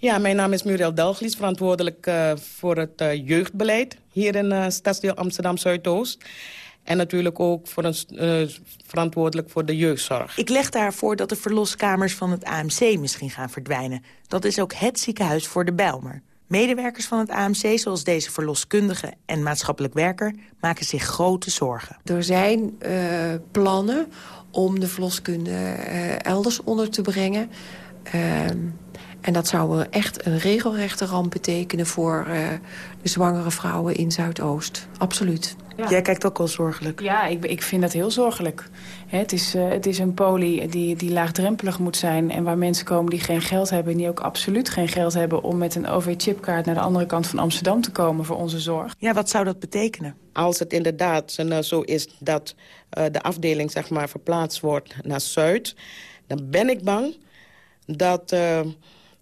Ja, mijn naam is Muriel Delglies, verantwoordelijk uh, voor het uh, jeugdbeleid... hier in uh, stadsdeel Amsterdam-Zuidoost. En natuurlijk ook voor een, uh, verantwoordelijk voor de jeugdzorg. Ik leg daarvoor dat de verloskamers van het AMC misschien gaan verdwijnen. Dat is ook het ziekenhuis voor de Bijlmer. Medewerkers van het AMC, zoals deze verloskundige en maatschappelijk werker... maken zich grote zorgen. Er zijn uh, plannen om de verloskunde uh, elders onder te brengen... En dat zou echt een regelrechte ramp betekenen voor uh, de zwangere vrouwen in Zuidoost. Absoluut. Ja. Jij kijkt ook wel zorgelijk. Ja, ik, ik vind dat heel zorgelijk. He, het, is, uh, het is een poli die, die laagdrempelig moet zijn... en waar mensen komen die geen geld hebben... en die ook absoluut geen geld hebben om met een OV-chipkaart... naar de andere kant van Amsterdam te komen voor onze zorg. Ja, wat zou dat betekenen? Als het inderdaad zo is dat uh, de afdeling zeg maar, verplaatst wordt naar Zuid... dan ben ik bang dat...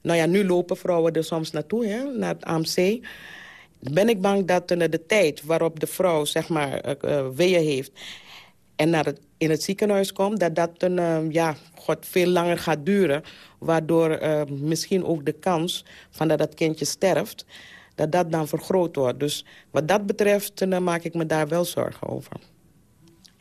Nou ja, nu lopen vrouwen er soms naartoe, hè, naar het AMC. Ben ik bang dat de tijd waarop de vrouw, zeg maar, uh, uh, weeën heeft... en naar het, in het ziekenhuis komt, dat dat een, ja, god, veel langer gaat duren. Waardoor misschien ook de kans van dat dat kindje sterft... dat dat dan vergroot wordt. Dus wat dat betreft maak ik me daar wel zorgen over.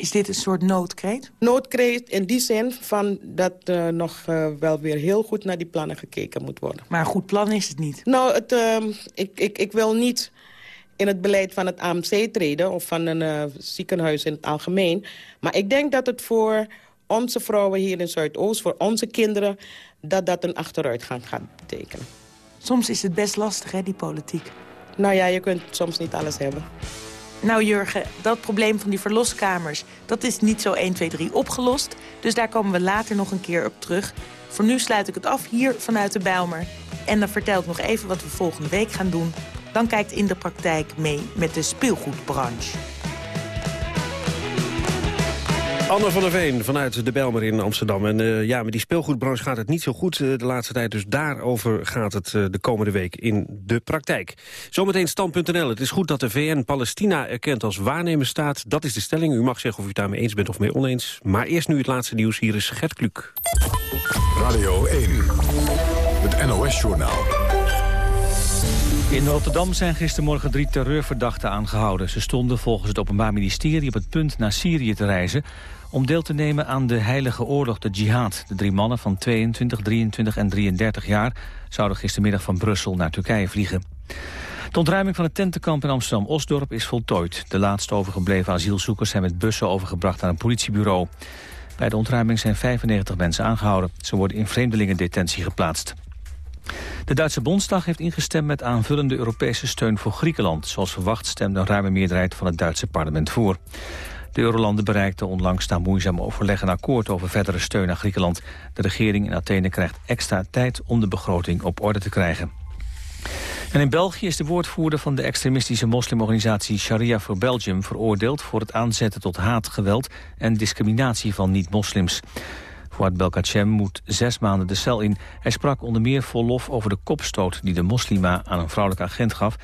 Is dit een soort noodkreet? Noodkreet in die zin van dat uh, nog uh, wel weer heel goed naar die plannen gekeken moet worden. Maar een goed plan is het niet? Nou, het, uh, ik, ik, ik wil niet in het beleid van het AMC treden... of van een ziekenhuis in het algemeen. Maar ik denk dat het voor onze vrouwen hier in Zuidoost... voor onze kinderen, dat dat een achteruitgang gaat betekenen. Soms is het best lastig, hè, die politiek. Nou ja, je kunt soms niet alles hebben. Nou Jurgen, dat probleem van die verloskamers... dat is niet zo 1, 2, 3 opgelost. Dus daar komen we later nog een keer op terug. Voor nu sluit ik het af hier vanuit de Bijlmer. En dan vertel ik nog even wat we volgende week gaan doen. Dan kijkt in de praktijk mee met de speelgoedbranche. Anne van der Veen vanuit de Belmer in Amsterdam. En uh, ja, met die speelgoedbranche gaat het niet zo goed uh, de laatste tijd. Dus daarover gaat het uh, de komende week in de praktijk. Zometeen stand.nl. Het is goed dat de VN Palestina erkent als waarnemersstaat. Dat is de stelling. U mag zeggen of u het daarmee eens bent of mee oneens. Maar eerst nu het laatste nieuws. Hier is Gert Kluk. Radio 1. Het NOS-journaal. In Rotterdam zijn gistermorgen drie terreurverdachten aangehouden. Ze stonden volgens het Openbaar Ministerie op het punt naar Syrië te reizen... om deel te nemen aan de heilige oorlog, de jihad. De drie mannen van 22, 23 en 33 jaar... zouden gistermiddag van Brussel naar Turkije vliegen. De ontruiming van het tentenkamp in Amsterdam-Osdorp is voltooid. De laatste overgebleven asielzoekers zijn met bussen overgebracht naar een politiebureau. Bij de ontruiming zijn 95 mensen aangehouden. Ze worden in vreemdelingendetentie geplaatst. De Duitse Bondsdag heeft ingestemd met aanvullende Europese steun voor Griekenland. Zoals verwacht stemde een ruime meerderheid van het Duitse parlement voor. De Eurolanden bereikten onlangs na moeizaam overleg een akkoord over verdere steun aan Griekenland. De regering in Athene krijgt extra tijd om de begroting op orde te krijgen. En in België is de woordvoerder van de extremistische moslimorganisatie Sharia for Belgium veroordeeld voor het aanzetten tot haat, geweld en discriminatie van niet-moslims. Fouad Belkacem moet zes maanden de cel in. Hij sprak onder meer vol lof over de kopstoot die de moslima aan een vrouwelijke agent gaf...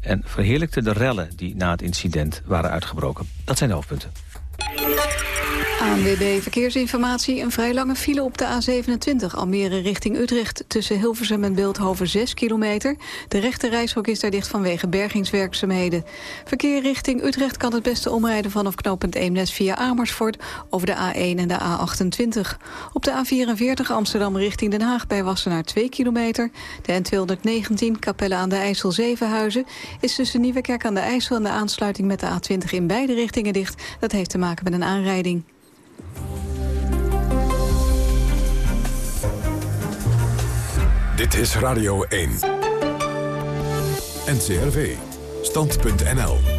en verheerlijkte de rellen die na het incident waren uitgebroken. Dat zijn de hoofdpunten. ANWB Verkeersinformatie. Een vrij lange file op de A27 Almere richting Utrecht... tussen Hilversum en Beeldhoven 6 kilometer. De rechte reishok is daar dicht vanwege bergingswerkzaamheden. Verkeer richting Utrecht kan het beste omrijden vanaf knooppunt Eemnes via Amersfoort... over de A1 en de A28. Op de A44 Amsterdam richting Den Haag bij Wassenaar 2 kilometer. De N219 Capelle aan de IJssel Zevenhuizen... is tussen Nieuwekerk aan de IJssel en de aansluiting met de A20 in beide richtingen dicht. Dat heeft te maken met een aanrijding. Dit is Radio 1. NCRV. Stand.nl.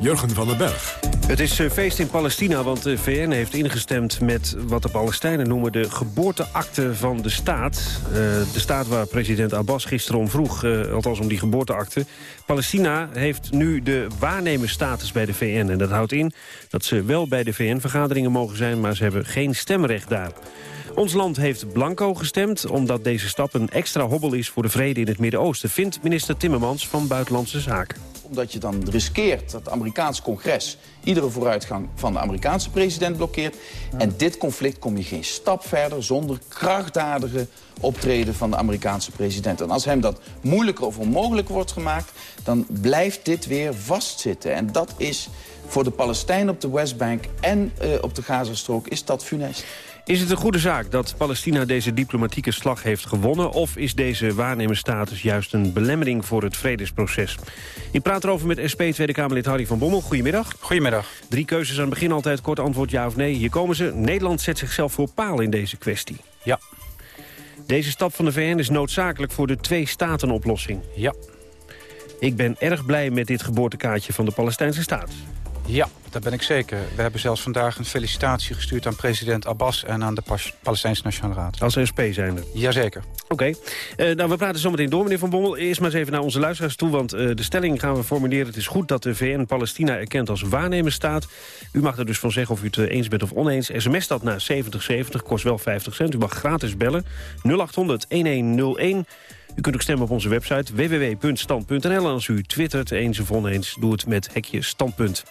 Jurgen van den Berg. Het is eh, feest in Palestina, want de VN heeft ingestemd met wat de Palestijnen noemen de geboorteakte van de staat. Uh, de staat waar president Abbas gisteren om vroeg, uh, althans om die geboorteakte. Palestina heeft nu de waarnemersstatus bij de VN. En dat houdt in dat ze wel bij de VN-vergaderingen mogen zijn, maar ze hebben geen stemrecht daar. Ons land heeft blanco gestemd omdat deze stap een extra hobbel is voor de vrede in het Midden-Oosten, vindt minister Timmermans van Buitenlandse Zaken omdat je dan riskeert dat het Amerikaanse congres... iedere vooruitgang van de Amerikaanse president blokkeert. En dit conflict kom je geen stap verder zonder krachtdadige optreden van de Amerikaanse president. En als hem dat moeilijker of onmogelijk wordt gemaakt... dan blijft dit weer vastzitten. En dat is voor de Palestijnen op de Westbank en uh, op de Gazastrook is dat funest. Is het een goede zaak dat Palestina deze diplomatieke slag heeft gewonnen... of is deze waarnemersstatus juist een belemmering voor het vredesproces? Ik praat erover met SP Tweede Kamerlid Harry van Bommel. Goedemiddag. Goedemiddag. Drie keuzes aan het begin altijd, kort antwoord ja of nee. Hier komen ze. Nederland zet zichzelf voor paal in deze kwestie. Ja. Deze stap van de VN is noodzakelijk voor de twee-staten-oplossing. Ja. Ik ben erg blij met dit geboortekaartje van de Palestijnse staat. Ja, dat ben ik zeker. We hebben zelfs vandaag een felicitatie gestuurd aan president Abbas... en aan de Palestijnse Nationale Raad. Als SP zijn er? Jazeker. Oké. Uh, nou, we praten zo meteen door, meneer Van Bommel. Eerst maar eens even naar onze luisteraars toe, want uh, de stelling gaan we formuleren. Het is goed dat de VN Palestina erkent als waarnemersstaat. U mag er dus van zeggen of u het eens bent of oneens. SMS dat naar 7070, kost wel 50 cent. U mag gratis bellen. 0800-1101. U kunt ook stemmen op onze website www.stand.nl. En als u twittert eens of oneens, doe het met hekje standpunt.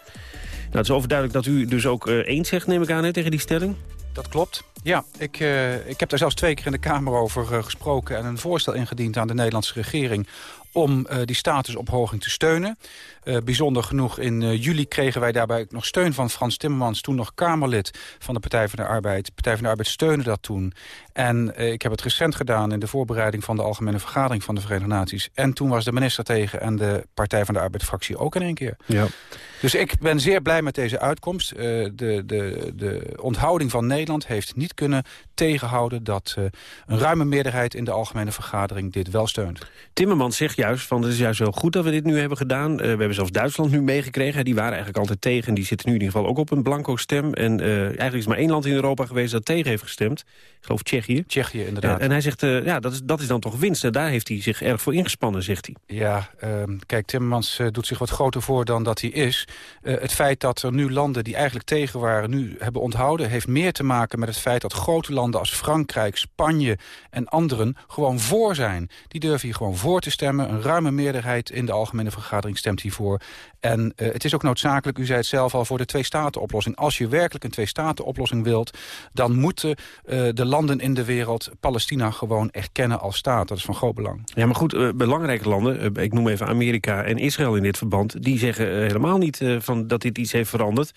Nou, het is overduidelijk dat u dus ook uh, eens zegt, neem ik aan, hè, tegen die stelling. Dat klopt. Ja, ik, uh, ik heb daar zelfs twee keer in de Kamer over uh, gesproken... en een voorstel ingediend aan de Nederlandse regering om uh, die statusophoging te steunen. Uh, bijzonder genoeg in uh, juli kregen wij daarbij nog steun van Frans Timmermans... toen nog Kamerlid van de Partij van de Arbeid. De Partij van de Arbeid steunde dat toen. En ik heb het recent gedaan in de voorbereiding van de Algemene Vergadering van de Verenigde Naties. En toen was de minister tegen en de Partij van de Arbeid-fractie ook in één keer. Ja. Dus ik ben zeer blij met deze uitkomst. de, de, de onthouding van Nederland heeft niet kunnen tegenhouden... dat een ruime meerderheid in de Algemene Vergadering dit wel steunt. Timmermans zegt juist van het is juist heel goed dat we dit nu hebben gedaan. Uh, we hebben zelfs Duitsland nu meegekregen. Die waren eigenlijk altijd tegen. En die zitten nu in ieder geval ook op een blanco stem. En eigenlijk is maar één land in Europa geweest dat tegen heeft gestemd. Ik geloof Tsjechië. Tsjechië, inderdaad. En hij zegt, ja, dat is, dat is dan toch winst. En daar heeft hij zich erg voor ingespannen, zegt hij. Ja, ehm, kijk, Timmermans doet zich wat groter voor dan dat hij is. Het feit dat er nu landen die eigenlijk tegen waren... nu hebben onthouden, heeft meer te maken met het feit... dat grote landen als Frankrijk, Spanje en anderen gewoon voor zijn. Die durven hier gewoon voor te stemmen. Een ruime meerderheid in de algemene vergadering stemt hiervoor. En uh, het is ook noodzakelijk, u zei het zelf al, voor de twee-staten-oplossing. Als je werkelijk een twee-staten-oplossing wilt... dan moeten uh, de landen in de wereld Palestina gewoon erkennen als staat. Dat is van groot belang. Ja, maar goed, belangrijke landen, ik noem even Amerika en Israël in dit verband... die zeggen helemaal niet van dat dit iets heeft veranderd.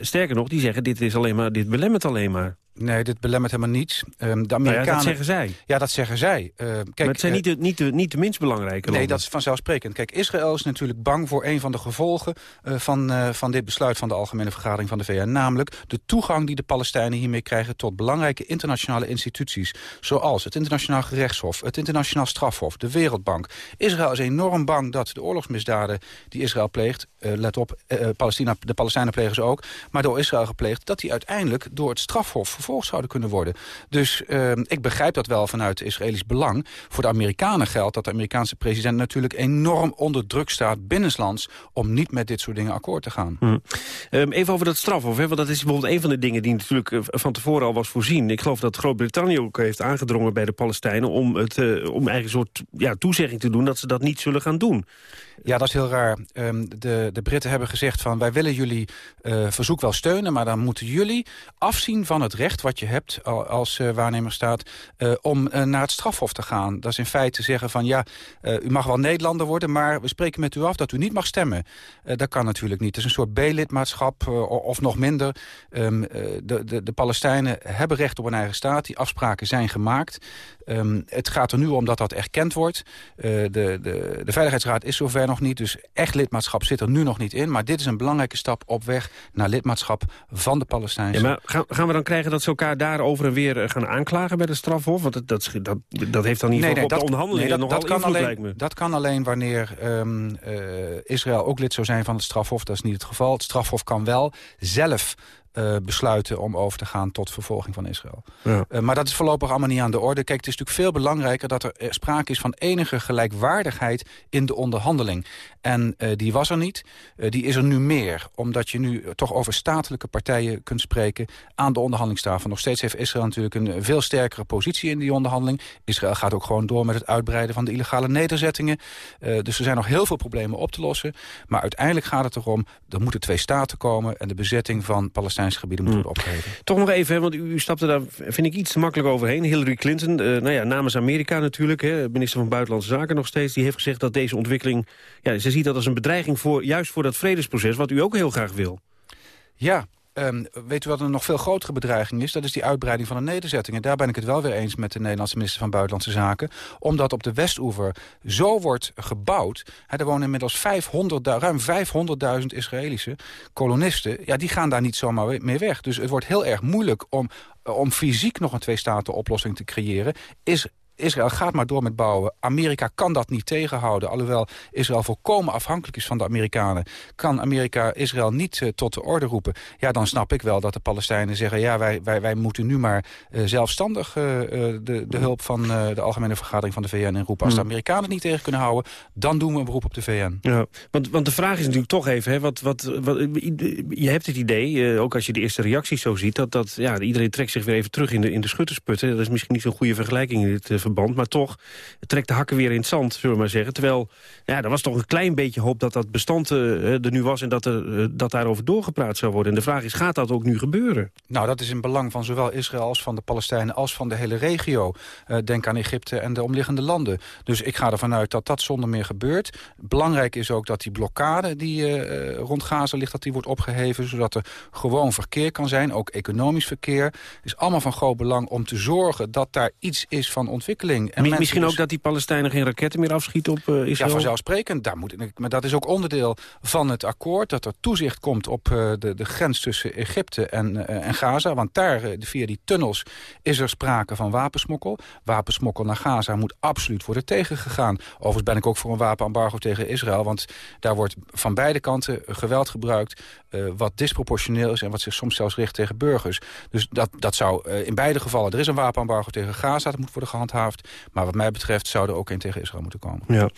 sterker nog, die zeggen dit, is alleen maar, dit belemmert alleen maar. Nee, dit belemmert helemaal niets. Um, de Amerikanen... Nou ja, dat zeggen zij. Ja, dat zeggen zij. Uh, kijk, maar het zijn niet de, niet, de, niet de minst belangrijke landen. Nee, dat is vanzelfsprekend. Kijk, Israël is natuurlijk bang voor een van de gevolgen... Uh, van, van dit besluit van de Algemene Vergadering van de VN. Namelijk de toegang die de Palestijnen hiermee krijgen... tot belangrijke internationale instituties. Zoals het Internationaal Gerechtshof, het Internationaal Strafhof, de Wereldbank. Israël is enorm bang dat de oorlogsmisdaden die Israël pleegt... let op, Palestina, de Palestijnen plegen ze ook... maar door Israël gepleegd, dat die uiteindelijk door het strafhof vervolgd zouden kunnen worden. Dus uh, ik begrijp dat wel vanuit Israëlisch belang. Voor de Amerikanen geldt dat de Amerikaanse president natuurlijk enorm onder druk staat binnenlands om niet met dit soort dingen akkoord te gaan. Hmm. Um, even over dat strafhof, hè, want dat is bijvoorbeeld een van de dingen die natuurlijk uh, van tevoren al was voorzien. Ik geloof dat Groot-Brittannië ook heeft aangedrongen bij de Palestijnen om, het, uh, om eigen soort ja, toezegging te doen dat ze dat niet zullen gaan doen. Ja, dat is heel raar. Um, de, de Britten hebben gezegd van wij willen jullie uh, verzoek wel steunen... maar dan moeten jullie afzien van het recht wat je hebt als uh, waarnemerstaat... Uh, om naar het strafhof te gaan. Dat is in feite zeggen van ja, u mag wel Nederlander worden... maar we spreken met u af dat u niet mag stemmen. dat kan natuurlijk niet. Het is een soort B-lidmaatschap of nog minder. Um, de, de, de Palestijnen hebben recht op een eigen staat. Die afspraken zijn gemaakt. Um, het gaat er nu om dat dat erkend wordt. de, de, de Veiligheidsraad is zover nog niet. Dus echt lidmaatschap zit er nu nog niet in. Maar dit is een belangrijke stap op weg naar lidmaatschap van de Palestijnse. Ja, maar gaan, gaan we dan krijgen dat ze elkaar daar over en weer gaan aanklagen bij de strafhof? Want dat, dat, dat, dat heeft dan niet nee, nee, op dat, de onderhandelingen nee, dat, nogal dat kan alleen, lijkt me. Dat kan alleen wanneer um, uh, Israël ook lid zou zijn van het strafhof. Dat is niet het geval. Het strafhof kan wel zelf uh, besluiten om over te gaan tot vervolging van Israël. Ja. Uh, maar dat is voorlopig allemaal niet aan de orde. Kijk, het is natuurlijk veel belangrijker dat er sprake is van enige gelijkwaardigheid in de onderhandeling. En uh, die was er niet. die is er nu meer. Omdat je nu toch over statelijke partijen kunt spreken aan de onderhandelingstafel. Nog steeds heeft Israël natuurlijk een veel sterkere positie in die onderhandeling. Israël gaat ook gewoon door met het uitbreiden van de illegale nederzettingen. dus er zijn nog heel veel problemen op te lossen. Maar uiteindelijk gaat het erom, er moeten twee staten komen en de bezetting van Palestijn gebieden moet worden opgeheven. Toch nog even, hè, want u, u stapte daar, vind ik, iets te makkelijk overheen. Hillary Clinton, uh, nou ja, namens Amerika natuurlijk, hè, minister van Buitenlandse Zaken nog steeds... die heeft gezegd dat deze ontwikkeling, ja, ze ziet dat als een bedreiging... Voor, juist voor dat vredesproces, wat u ook heel graag wil. Ja, Um, weet u wat een nog veel grotere bedreiging is? Dat is die uitbreiding van de nederzettingen. Daar ben ik het wel weer eens met de Nederlandse minister van Buitenlandse Zaken. Omdat op de Westoever zo wordt gebouwd. Er wonen inmiddels 500, ruim 500.000 Israëlische kolonisten. Ja, die gaan daar niet zomaar mee weg. Dus het wordt heel erg moeilijk om, om fysiek nog een twee-staten-oplossing te creëren. Is Israël gaat maar door met bouwen. Amerika kan dat niet tegenhouden. Alhoewel Israël volkomen afhankelijk is van de Amerikanen... kan Amerika Israël niet uh, tot de orde roepen. Ja, dan snap ik wel dat de Palestijnen zeggen... ja, wij, wij, wij moeten nu maar uh, zelfstandig uh, de, de hulp van de Algemene Vergadering van de VN inroepen. Als de Amerikanen het niet tegen kunnen houden... dan doen we een beroep op de VN. Ja, want, want de vraag is natuurlijk toch even... Hè, wat, wat, wat, je hebt het idee, ook als je de eerste reacties zo ziet... dat, dat ja, iedereen trekt zich weer even terug in de, in de schuttersputten. Dat is misschien niet zo'n goede vergelijking in dit verband. Maar toch trekt de hakken weer in het zand, zullen we maar zeggen. Terwijl, ja, er was toch een klein beetje hoop dat dat bestand uh, er nu was... en dat, er, uh, dat daarover doorgepraat zou worden. En de vraag is, gaat dat ook nu gebeuren? Nou, dat is in belang van zowel Israël als van de Palestijnen... als van de hele regio. Denk aan Egypte en de omliggende landen. Dus ik ga ervan uit dat dat zonder meer gebeurt. Belangrijk is ook dat die blokkade die rond Gaza ligt... dat die wordt opgeheven, zodat er gewoon verkeer kan zijn. Ook economisch verkeer. Is allemaal van groot belang om te zorgen... dat daar iets is van ontwikkeling. En Misschien dus... ook dat die Palestijnen geen raketten meer afschieten op uh, Israël? Ja, vanzelfsprekend. Daar moet, maar dat is ook onderdeel van het akkoord. Dat er toezicht komt op uh, de, de grens tussen Egypte en, uh, en Gaza. Want daar, via die tunnels, is er sprake van wapensmokkel. Wapensmokkel naar Gaza moet absoluut worden tegengegaan. Overigens ben ik ook voor een wapenembargo tegen Israël. Want daar wordt van beide kanten geweld gebruikt... wat disproportioneel is en wat zich soms zelfs richt tegen burgers. Dus dat, dat zou in beide gevallen... Er is een wapenembargo tegen Gaza, dat moet worden gehandhaafd. Maar wat mij betreft zou er ook een tegen Israël moeten komen. Ja.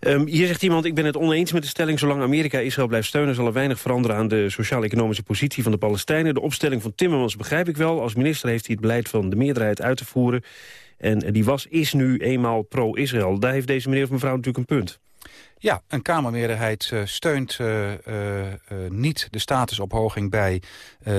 Um, hier zegt iemand, ik ben het oneens met de stelling... zolang Amerika Israël blijft steunen... zal er weinig veranderen aan de sociaal-economische positie van de Palestijnen. De opstelling van Timmermans begrijp ik wel. Als minister heeft hij het beleid van de meerderheid uit te voeren. En die was, is nu eenmaal pro-Israël. Daar heeft deze meneer of mevrouw natuurlijk een punt. Ja, een Kamermeerderheid uh, steunt uh, uh, niet de statusophoging bij,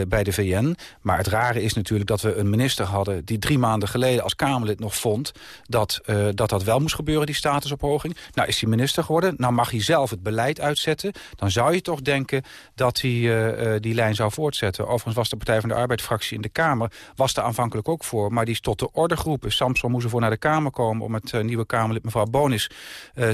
bij de VN. Maar het rare is natuurlijk dat we een minister hadden... die drie maanden geleden als Kamerlid nog vond... dat dat, dat wel moest gebeuren, die statusophoging. Nou is hij minister geworden. Nou mag hij zelf het beleid uitzetten. Dan zou je toch denken dat hij die lijn zou voortzetten. Overigens was de Partij van de Arbeid-fractie in de Kamer... was daar aanvankelijk ook voor. Maar die is tot de orde geroepen. Samson moest ervoor naar de Kamer komen... om het nieuwe Kamerlid mevrouw Bonis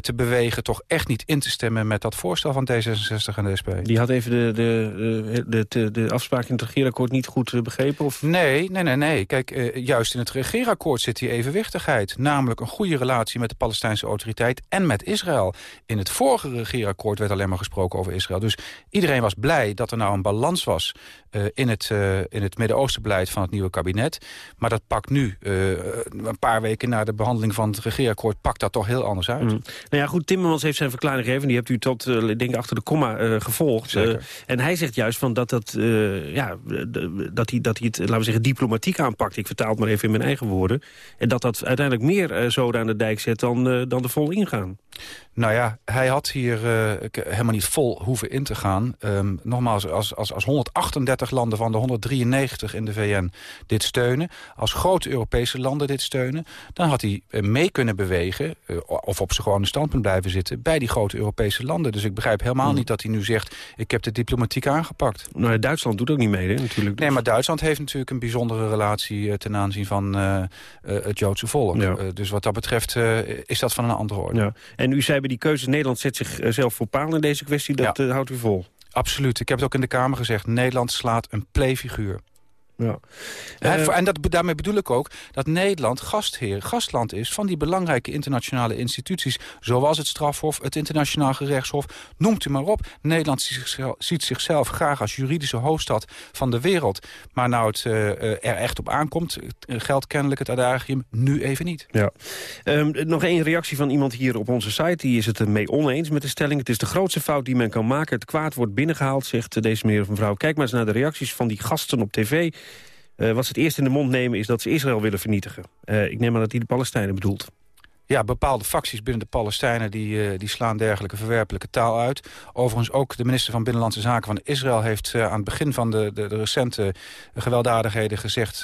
te bewegen... toch echt niet in te stemmen met dat voorstel van D66 en de SP. Die had even de, de, de, de, de afspraak in het regeerakkoord niet goed begrepen? Of? Nee, nee, nee. nee. Kijk, uh, juist in het regeerakkoord zit die evenwichtigheid. Namelijk een goede relatie met de Palestijnse autoriteit en met Israël. In het vorige regeerakkoord werd alleen maar gesproken over Israël. Dus iedereen was blij dat er nou een balans was... Uh, in het, uh, in het Midden-Oostenbeleid van het nieuwe kabinet. Maar dat pakt nu, een paar weken na de behandeling van het regeerakkoord... pakt dat toch heel anders uit. Mm. Nou ja, goed, Timmermans heeft zijn verklaring gegeven. Die hebt u tot, uh, denk ik, achter de komma uh, gevolgd. Uh, en hij zegt juist van dat, dat, ja, dat, hij, dat hij het, laten we zeggen, diplomatiek aanpakt. Ik vertaal het maar even in mijn eigen woorden. En dat dat uiteindelijk meer zoden aan de dijk zet dan, dan de vol ingaan. Nou ja, hij had hier helemaal niet vol hoeven in te gaan. Um, nogmaals, als, als, als 138 landen van de 193 in de VN dit steunen... als grote Europese landen dit steunen... dan had hij mee kunnen bewegen, of op zijn gewone standpunt blijven zitten... bij die grote Europese landen. Dus ik begrijp helemaal hmm. niet dat hij nu zegt... ik heb de diplomatiek aangepakt. Nou, Duitsland doet ook niet mee, hè, natuurlijk. Nee, maar Duitsland heeft natuurlijk een bijzondere relatie... Uh, ten aanzien van uh, uh, het Joodse volk. Ja. dus wat dat betreft is dat van een andere orde. Ja. En u zei bij die keuze... Nederland zet zichzelf voor paal in deze kwestie. Dat ja. houdt u vol. Absoluut. Ik heb het ook in de Kamer gezegd. Nederland slaat een playfiguur. Ja. Eh, en dat, daarmee bedoel ik ook dat Nederland gastheer, gastland is... van die belangrijke internationale instituties... zoals het strafhof, het internationaal gerechtshof, noemt u maar op. Nederland ziet zichzelf, graag als juridische hoofdstad van de wereld. Maar nou het eh, eh, er echt op aankomt, geldt kennelijk het adagium nu even niet. Ja. Ehm, nog één reactie van iemand hier op onze site. Die is het ermee oneens met de stelling. Het is de grootste fout die men kan maken. Het kwaad wordt binnengehaald, zegt deze meneer of mevrouw. Kijk maar eens naar de reacties van die gasten op tv. Eh, wat ze het eerst in de mond nemen is dat ze Israël willen vernietigen. Eh, ik neem aan dat hij de Palestijnen bedoelt. Ja, bepaalde facties binnen de Palestijnen die, eh, die slaan dergelijke verwerpelijke taal uit. Overigens ook de minister van Binnenlandse Zaken van Israël heeft aan het begin van de, de, recente gewelddadigheden gezegd...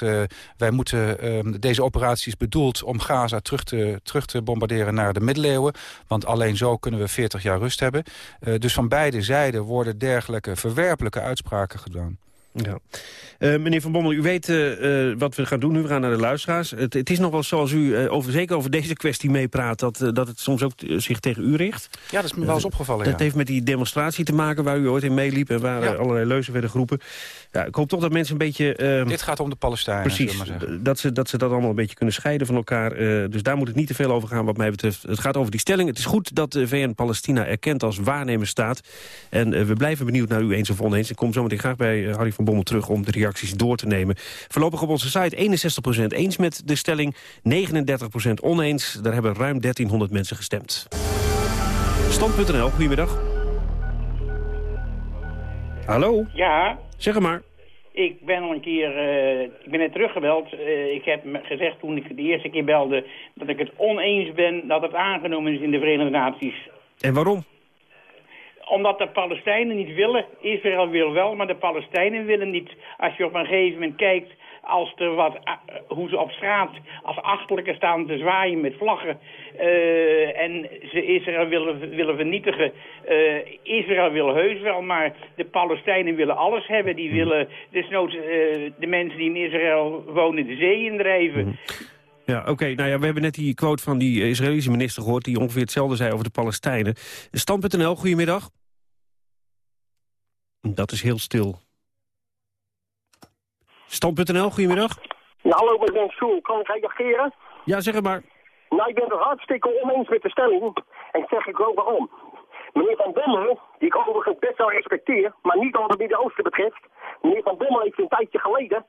wij moeten, eh, deze operatie is bedoeld om Gaza terug te, terug te bombarderen naar de middeleeuwen. Want alleen zo kunnen we 40 jaar rust hebben. Dus van beide zijden worden dergelijke verwerpelijke uitspraken gedaan. Ja. Eh, meneer Van Bommel, u weet eh, eh, wat we gaan doen nu. We gaan naar de luisteraars. Het, het is nog wel zoals u over, zeker over deze kwestie meepraat... Dat, dat het soms ook zich tegen u richt. Ja, dat is me wel eens opgevallen, Dat ja. heeft met die demonstratie te maken waar u ooit in meeliep... en waar Ja. allerlei leuzen werden geroepen. Ja, ik hoop toch dat mensen een beetje... eh, Dit gaat om de Palestijnen, Precies, maar dat ze, dat ze dat allemaal een beetje kunnen scheiden van elkaar. Dus daar moet het niet te veel over gaan wat mij betreft. Het gaat over die stelling. Het is goed dat de VN Palestina erkent als waarnemersstaat. En we blijven benieuwd naar u eens of oneens. Ik kom zo meteen graag bij Harry van Bommel terug om de reacties door te nemen. Voorlopig op onze site 61% eens met de stelling, 39% oneens. Daar hebben ruim 1300 mensen gestemd. Stand.nl, goedemiddag. Hallo, Ja, zeg het maar. ik ben al een keer, eh, ik ben net teruggebeld. Eh, ik heb gezegd toen ik de eerste keer belde dat ik het oneens ben dat het aangenomen is in de Verenigde Naties. En waarom? Omdat de Palestijnen niet willen. Israël wil wel, maar de Palestijnen willen niet. Als je op een gegeven moment kijkt als er wat, eh, hoe ze op straat als achterlijke staan te zwaaien met vlaggen. eh, en ze Israël willen, willen vernietigen. Eh, Israël wil heus wel, maar de Palestijnen willen alles hebben. Die willen desnoods eh, de mensen die in Israël wonen de zee indrijven. Ja, oké. Nou ja, we hebben net die quote van die Israëlische minister gehoord... die ongeveer hetzelfde zei over de Palestijnen. Stand.nl, goedemiddag. Dat is heel stil. Stand.nl, goedemiddag. Ja, hallo, ik ben Sjoel. Kan ik reageren? Ja, zeg het maar. Nou, ik ben het hartstikke oneens met de stelling. En ik zeg ik ook waarom. Meneer Van Bommel, die ik overigens best wel respecteer, maar niet wat het Midden-Oosten betreft. Meneer Van Bommel heeft een tijdje geleden,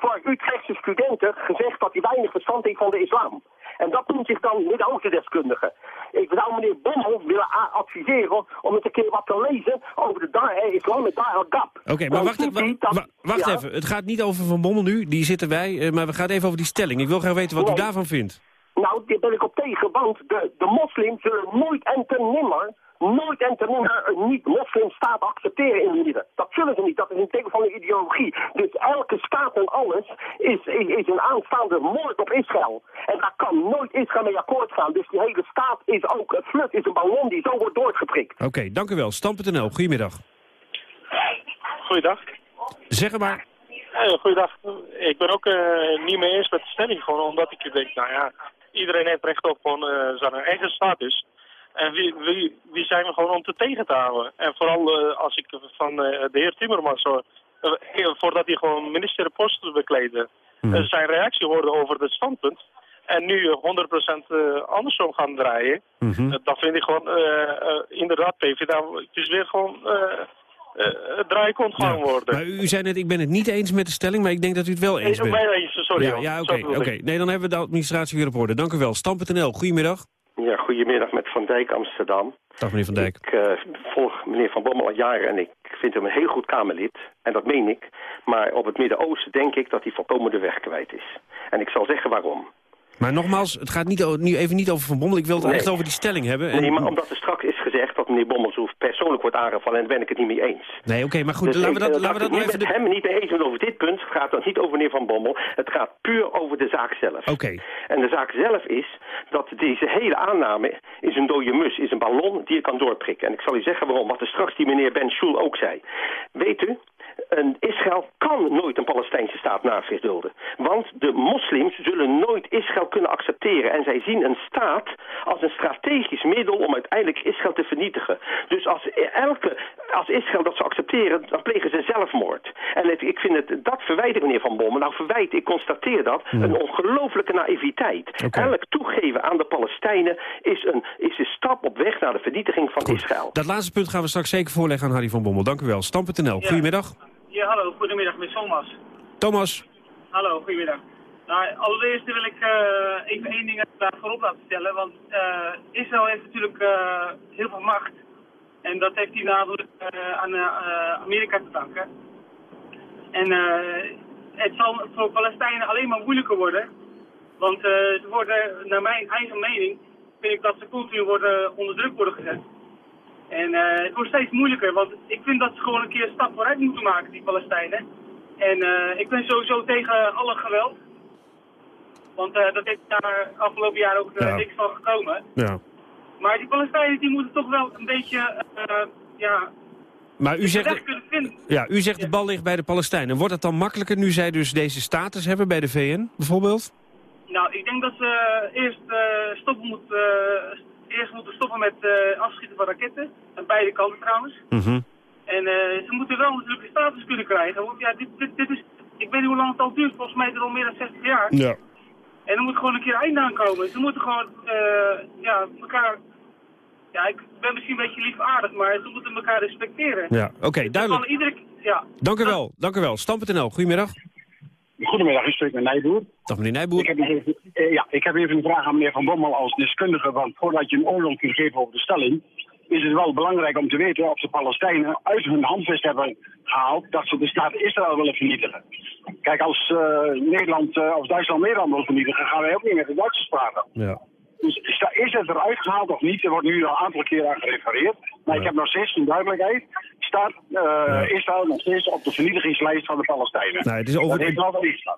voor Utrechtse studenten, gezegd dat hij weinig verstand heeft van de islam. En dat noemt zich dan Midden-Oosten-deskundige. Ik zou meneer Bommel willen adviseren om eens een keer wat te lezen over de Dar eh, Islam met Dar al-Gab. Oké, maar wacht, wa- wacht ja. even. Het gaat niet over Van Bommel nu, die zitten wij. eh, maar we gaan even over die stelling. Ik wil graag weten wat u daarvan vindt. Nou, daar ben ik op tegen, want de, de moslims zullen nooit en ten nimmer, nooit en ten nimmer een niet-moslimstaat accepteren in de midden. Dat zullen ze niet, dat is een teken van de ideologie. Dus elke staat en alles is, is, is een aanstaande moord op Israël. En daar kan nooit Israël mee akkoord gaan. Dus die hele staat is ook, het flut is een ballon die zo wordt doorgeprikt. Oké, dank u wel. Stand.nl, goedemiddag. Goeiedag. Zeg het maar. Ja, goeiedag. Ik ben ook eh, niet mee eens met de stelling, gewoon omdat ik denk, nou ja, iedereen heeft recht op gewoon eh, zijn eigen status. En wie, wie, wie zijn we gewoon om te tegen te houden? En vooral eh, als ik van eh, de heer Timmermans hoor, eh, voordat hij gewoon ministerposten bekleedde, eh, zijn reactie hoorde over het standpunt. En nu eh, 100% eh, andersom gaan draaien. Eh, dat vind ik gewoon, eh, eh, inderdaad, PvdA, het is weer gewoon eh eh, het kon gewoon worden. Maar u, zei net, ik ben het niet eens met de stelling, maar ik denk dat u het wel eens Nee, bent. mij eens, sorry, Ja, ja oké. Nee, dan hebben we de administratie weer op orde. Dank u wel. Stam.nl, goedemiddag. Ja, goedemiddag met Van Dijk Amsterdam. Dag meneer Van Dijk. Ik eh, volg meneer Van Bommel al jaren en ik vind hem een heel goed Kamerlid. En dat meen ik. Maar op het Midden-Oosten denk ik dat hij volkomen de weg kwijt is. En ik zal zeggen waarom. Maar nogmaals, het gaat niet, nu even niet over Van Bommel. Ik wil het Nee. echt over die stelling hebben. En- Nee, maar omdat er straks is gezegd meneer Bommelsoef persoonlijk wordt aangevallen... en daar ben ik het niet mee eens. Nee, oké, maar goed, Dus laten we dat, eh, laten we dat niet even... met hem niet mee eens over dit punt. Het gaat dan niet over meneer Van Bommel. Het gaat puur over de zaak zelf. Oké. En de zaak zelf is dat deze hele aanname is een dode mus, is een ballon die je kan doorprikken. En ik zal u zeggen waarom, wat er straks die meneer Ben Schul ook zei. Weet u, Israël kan nooit een Palestijnse staat naast zich dulden. Want de moslims zullen nooit Israël kunnen accepteren. En zij zien een staat als een strategisch middel om uiteindelijk Israël te vernietigen. Dus als, elke, als Israël dat zou accepteren, dan plegen ze zelfmoord. En het, ik vind het, dat verwijt meneer Van Bommel. Nou verwijt, ik constateer dat, een ongelooflijke naïviteit. Elk toegeven aan de Palestijnen is een, is een stap op weg naar de vernietiging van Israël. Dat laatste punt gaan we straks zeker voorleggen aan Harry van Bommel. Dank u wel. Stam.nl, goedemiddag. Ja, hallo. Goedemiddag, met Thomas. Thomas. Hallo, goedemiddag. Nou, allereerst wil ik eh, even één ding daar voorop laten stellen. Want uh, Israël heeft natuurlijk uh, heel veel macht. En dat heeft hij namelijk aan Amerika te danken. En het zal voor Palestijnen alleen maar moeilijker worden. Want ze worden, naar mijn eigen mening, vind ik dat ze continu worden onder druk worden gezet. En uh, het wordt steeds moeilijker, want ik vind dat ze gewoon een keer een stap vooruit moeten maken, die Palestijnen. En uh, ik ben sowieso tegen alle geweld. Want uh, dat is daar afgelopen jaar ook ja. niks van gekomen. Ja. Maar die Palestijnen die moeten toch wel een beetje, ja... Maar u zegt, ja, u zegt de bal ligt bij de Palestijnen. Wordt het dan makkelijker nu zij dus deze status hebben bij de VN, bijvoorbeeld? Nou, ik denk dat ze eerst stoppen moeten eerst moeten stoppen met uh, afschieten van raketten. Aan beide kanten trouwens. Mhm. En uh, ze moeten wel natuurlijk een status kunnen krijgen. Want ja, dit, dit, dit, is, ik weet niet hoe lang het al duurt. Volgens mij is het al meer dan 60 jaar. Ja. En er moet gewoon een keer einde aankomen. Ze moeten gewoon uh, ja, elkaar... Ja, ik ben misschien een beetje liefaardig, maar ze moeten elkaar respecteren. Ja, oké, okay, duidelijk. Iedere, ja. Dank u wel, dank u wel. Stam.nl, goedemiddag. Goedemiddag, ik spreek met Nijboer. Dag meneer Nijboer. Ik heb, even, eh, ja, ik heb even een vraag aan meneer Van Bommel als deskundige. Want voordat je een oordeel kunt geven over de stelling... is het wel belangrijk om te weten of de Palestijnen uit hun handvest hebben gehaald... dat ze de staat Israël willen vernietigen. Kijk, als uh, Nederland uh, of Duitsland Nederland wil vernietigen... gaan wij ook niet met de Duitsers praten. Ja. Dus is, het eruit gehaald of niet? Er wordt nu al een aantal keren aan gerefereerd. Maar ik heb nog steeds geen duidelijkheid. Staat uh, ja. Israël nog steeds op de vernietigingslijst van de Palestijnen? Nou, het is over...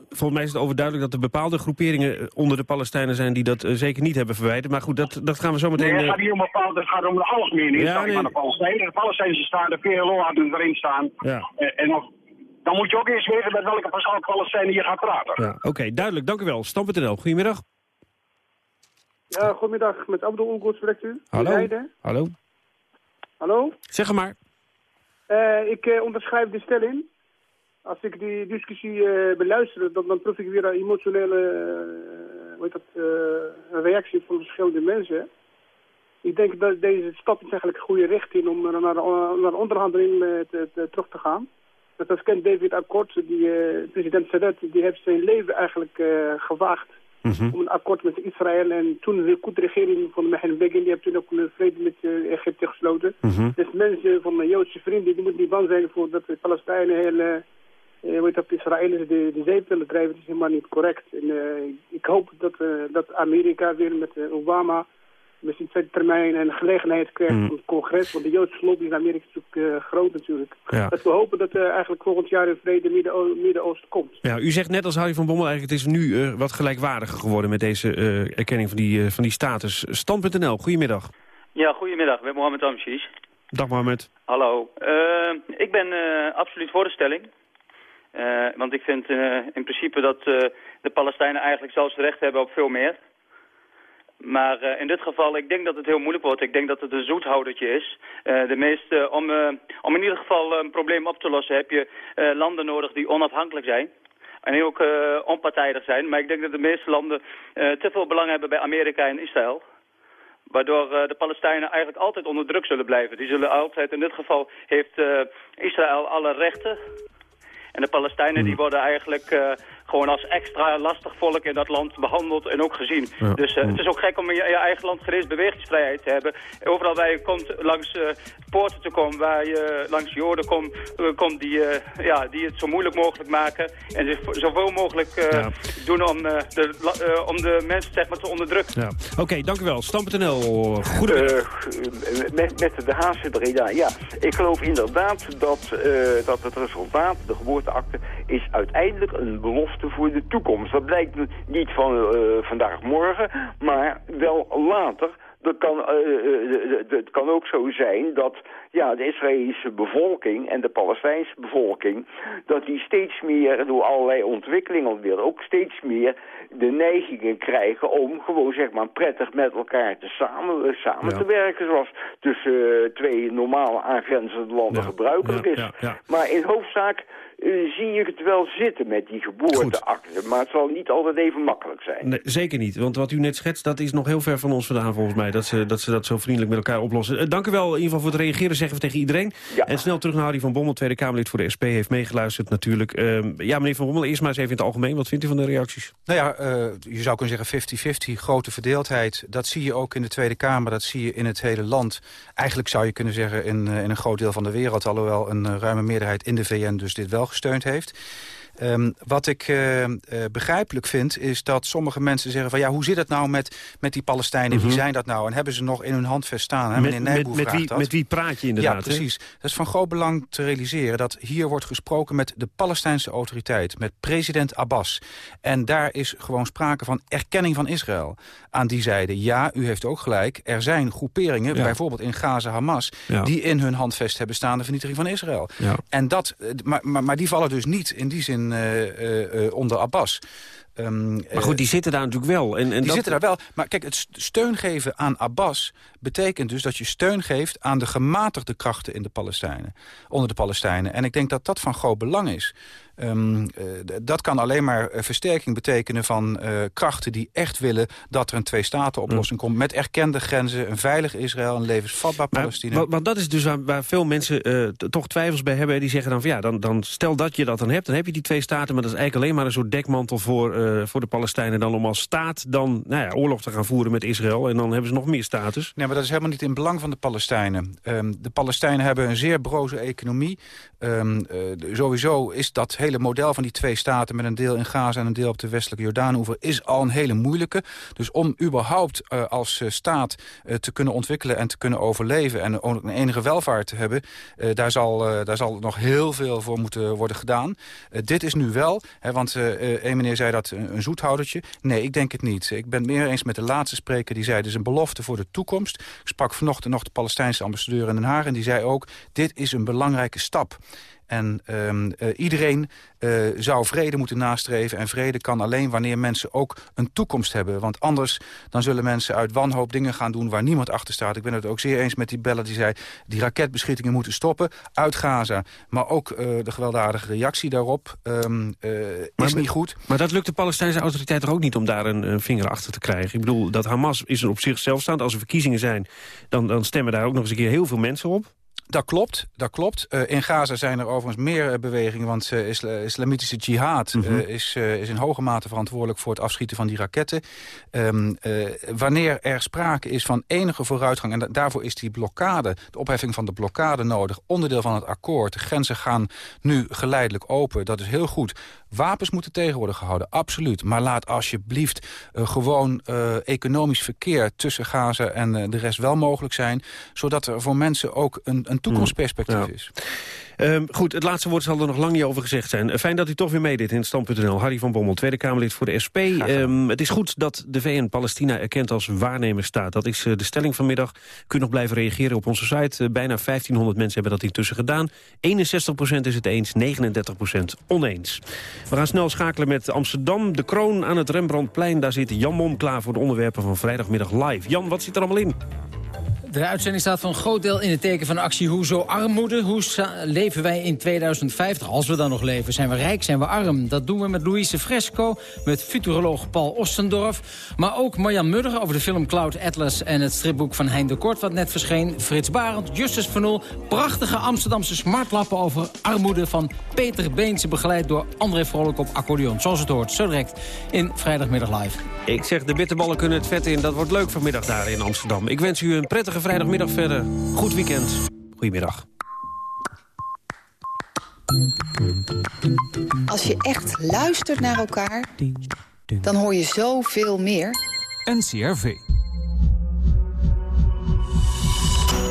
Volgens mij is het overduidelijk dat er bepaalde groeperingen onder de Palestijnen zijn... die dat uh, zeker niet hebben verwijderd. Maar goed, dat, dat gaan we zo meteen... Nee, het gaat niet om bepaalde, het gaat om de algemene instelling nee. van de Palestijnen. De Palestijnse staat, de PLO had erin staan. Ja. Uh, en nog, dan moet je ook eerst weten met welke Palestijnen je gaat praten. Ja, Oké, okay, duidelijk. Dank u wel. Stam.nl, goedemiddag. Ja, goedemiddag. Met Abdul Oelgoed spreekt u. Hallo. Hallo. Hallo. Zeg maar. Uh, ik uh, onderschrijf de stelling. Als ik die discussie uh, beluister, dan, dan proef ik weer een emotionele hoe heet dat, reactie van verschillende mensen. Ik denk dat deze stap is eigenlijk een goede richting om naar, naar onderhandeling te, te, terug te gaan. Dat als Ken David Akkoord, die president Sadat, die heeft zijn leven eigenlijk gewaagd Mm -hmm. om een akkoord met Israël. En toen de regering van Mehen Begin, die heeft toen ook een vrede met uh, Egypte gesloten. Mm -hmm. Dus mensen van de Joodse vrienden, die moeten niet bang zijn voor dat de Palestijnen heel, uh, weet dat de Israëliërs de, de zee willen drijven. Dat is helemaal niet correct. En ik hoop dat, dat Amerika weer met Obama met zijn tweede termijn en gelegenheid krijgt Mm. van het congres. Want de Joodse lobby in Amerika is natuurlijk uh, groot natuurlijk. Ja. Dat we hopen dat er eigenlijk volgend jaar een vrede Midden- Midden-Oosten komt. Ja, u zegt net als Harry van Bommel eigenlijk... het is nu uh, wat gelijkwaardiger geworden met deze uh, erkenning van die, van die status. Stand.nl, goedemiddag. Ja, goedemiddag. Ik ben Mohamed Amshish. Dag Mohamed. Hallo. ik ben absoluut voor de stelling. want ik vind in principe dat de Palestijnen eigenlijk zelfs recht hebben op veel meer... Maar uh, in dit geval, ik denk dat het heel moeilijk wordt. Ik denk dat het een zoethoudertje is. Uh, de meeste, om, uh, om in ieder geval een probleem op te lossen heb je landen nodig die onafhankelijk zijn. En ook onpartijdig zijn. Maar ik denk dat de meeste landen te veel belang hebben bij Amerika en Israël. Waardoor de Palestijnen eigenlijk altijd onder druk zullen blijven. Die zullen altijd, in dit geval heeft Israël alle rechten. En de Palestijnen die worden eigenlijk gewoon als extra lastig volk in dat land behandeld en ook gezien. Ja. Dus uh, het is ook gek om in je, je eigen land gerust bewegingsvrijheid te hebben. Overal waar je komt langs uh, poorten te komen, waar je langs Joden komt, komt die, ja, die het zo moeilijk mogelijk maken. En zich zoveel mogelijk ja. doen om, de, om de mensen zeg maar, te onderdrukken. Ja. Oké, okay, dank u wel. Stam.nl, goedemiddag. met, met de Haagse Breda, ja. Ik geloof inderdaad dat, dat het resultaat, de geboorteakte, is uiteindelijk een belofte voor de toekomst. Dat blijkt niet van uh, vandaag morgen, maar wel later dat kan, eh, eh, het kan ook zo zijn dat ja, de Israëlische bevolking en de Palestijnse bevolking... dat die steeds meer door allerlei ontwikkelingen weer ook steeds meer de neigingen krijgen om gewoon zeg maar prettig met elkaar te samen, samen te werken. Zoals tussen twee normale aangrenzende landen gebruikelijk is. Maar in hoofdzaak uh, zie je het wel zitten met die geboorteakte. Maar het zal niet altijd even makkelijk zijn. Nee, zeker niet, want wat u net schetst, dat is nog heel ver van ons vandaan volgens mij. Dat ze dat, ze dat zo vriendelijk met elkaar oplossen. Uh, dank u wel in ieder geval voor het reageren, zeggen we tegen iedereen. En snel terug naar Harry van Bommel, Tweede Kamerlid voor de SP, heeft meegeluisterd natuurlijk. Uh, ja, meneer van Bommel, eerst maar eens even in het algemeen. Wat vindt u van de reacties? Nou ja, eh, je zou kunnen zeggen 50-50, grote verdeeldheid. Dat zie je ook in de Tweede Kamer, dat zie je in het hele land. Eigenlijk zou je kunnen zeggen in, in een groot deel van de wereld... alhoewel een ruime meerderheid in de VN dus dit wel gesteund heeft. Um, wat ik uh, uh, begrijpelijk vind, is dat sommige mensen zeggen van... ja, hoe zit het nou met, met die Palestijnen? Wie mhm. zijn dat nou? En hebben ze nog in hun handvest staan? Hè? Met, met, met, wie, met wie praat je inderdaad? Ja, precies. Dat is van groot belang te realiseren... dat hier wordt gesproken met de Palestijnse autoriteit... met president Abbas. En daar is gewoon sprake van erkenning van Israël. Aan die zijde, ja, u heeft ook gelijk... er zijn groeperingen, bijvoorbeeld in Gaza Hamas... die in hun handvest hebben staan de vernietiging van Israël. Ja. En dat, eh, maar, maar, maar die vallen dus niet in die zin uh, onder Abbas. Um, maar goed, die zitten daar natuurlijk wel. En, en die zitten daar wel. Maar kijk, het steun geven aan Abbas betekent dus dat je steun geeft aan de gematigde krachten in de Palestijnen, onder de Palestijnen. En ik denk dat dat van groot belang is. Um, dat kan alleen maar uh, versterking betekenen van uh, krachten die echt willen dat er een twee-staten-oplossing komt. Met erkende grenzen, een veilig Israël, een levensvatbaar Palestina. Want dat is dus waar, waar veel mensen toch twijfels bij hebben. Die zeggen dan van ja, dan, dan stel dat je dat dan hebt, dan heb je die twee staten. Maar dat is eigenlijk alleen maar een soort dekmantel voor, voor de Palestijnen. Dan om als staat dan nou ja, oorlog te gaan voeren met Israël. En dan hebben ze nog meer status. Nee, maar dat is helemaal niet in belang van de Palestijnen. Um, de Palestijnen hebben een zeer broze economie. Um, sowieso is dat hele model van die twee staten... met een deel in Gaza en een deel op de westelijke Jordaanoever... is al een hele moeilijke. Dus om überhaupt uh, als uh, staat te kunnen ontwikkelen en te kunnen overleven... en ook een enige welvaart te hebben... daar, zal, daar zal nog heel veel voor moeten worden gedaan. dit is nu wel, hè, want een meneer zei dat een, zoethoudertje. Nee, ik denk het niet. Ik ben meer eens met de laatste spreker die zei... het is een belofte voor de toekomst. Ik sprak vanochtend nog de Palestijnse ambassadeur in Den Haag... en die zei ook, dit is een belangrijke stap. En um, uh, iedereen uh, zou vrede moeten nastreven. En vrede kan alleen wanneer mensen ook een toekomst hebben. Want anders dan zullen mensen uit wanhoop dingen gaan doen waar niemand achter staat. Ik ben het ook zeer eens met die bellen die zei... die raketbeschietingen moeten stoppen uit Gaza. Maar ook uh, de gewelddadige reactie daarop um, maar, is niet goed. Maar dat lukt de Palestijnse autoriteit er ook niet om daar een, een, vinger achter te krijgen. Ik bedoel, dat Hamas is er op zichzelf staand. Als er verkiezingen zijn, dan, dan stemmen daar ook nog eens een keer heel veel mensen op. Dat klopt, dat klopt. Uh, in Gaza zijn er overigens meer uh, bewegingen... want uh, isla islamitische jihad mm -hmm. is, is in hoge mate verantwoordelijk... voor het afschieten van die raketten. Um, wanneer er sprake is van enige vooruitgang... en daarvoor is die blokkade, de opheffing van de blokkade nodig... onderdeel van het akkoord. De grenzen gaan nu geleidelijk open. Dat is heel goed. Wapens moeten tegen worden gehouden, absoluut. Maar laat alsjeblieft gewoon economisch verkeer... tussen Gaza en de rest wel mogelijk zijn... zodat er voor mensen ook een een toekomstperspectief is. Um, goed, het laatste woord zal er nog lang niet over gezegd zijn. Uh, fijn dat u toch weer meedeed in Stand.nl. Harry van Bommel, Tweede Kamerlid voor de SP. Um, het is goed dat de VN Palestina erkent als waarnemersstaat. Dat is uh, de stelling vanmiddag. U kunt nog blijven reageren op onze site. Uh, bijna 1500 mensen hebben dat intussen gedaan. 61% is het eens, 39% oneens. We gaan snel schakelen met Amsterdam. De kroon aan het Rembrandtplein. Daar zit Jan Mom klaar voor de onderwerpen van vrijdagmiddag live. Jan, wat zit er allemaal in? De uitzending staat van groot deel in het teken van actie Hoezo armoede? Hoe leven wij in 2050? Als we dan nog leven. Zijn we rijk? Zijn we arm? Dat doen we met Louise Fresco, met futuroloog Paul Ostendorf. Maar ook Marjan Mudder over de film Cloud Atlas... en het stripboek van Hein de Kort wat net verscheen. Frits Barend, Justus van Oel. Prachtige Amsterdamse smartlappen over armoede van Peter Beense... begeleid door André Vrolijk op accordeon. Zoals het hoort, zo direct in Vrijdagmiddag Live. Ik zeg, de bitterballen kunnen het vet in. Dat wordt leuk vanmiddag daar in Amsterdam. Ik wens u een prettige vrijdagmiddag verder. Goed weekend. Goedemiddag. Als je echt luistert naar elkaar, dan hoor je zoveel meer. NCRV.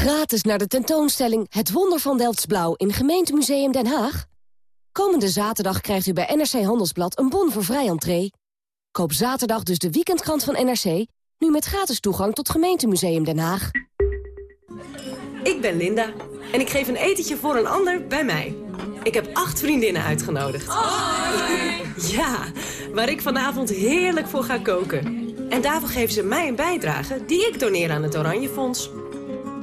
Gratis naar de tentoonstelling Het Wonder van Delftsblauw in Gemeentemuseum Den Haag? Komende zaterdag krijgt u bij NRC Handelsblad een bon voor vrij entree. Koop zaterdag dus de weekendkrant van NRC, nu met gratis toegang tot Gemeentemuseum Den Haag. Ik ben Linda en ik geef een etentje voor een ander bij mij. Ik heb acht vriendinnen uitgenodigd. Ja, waar ik vanavond heerlijk voor ga koken. En daarvoor geven ze mij een bijdrage die ik doneer aan het Oranje Fonds.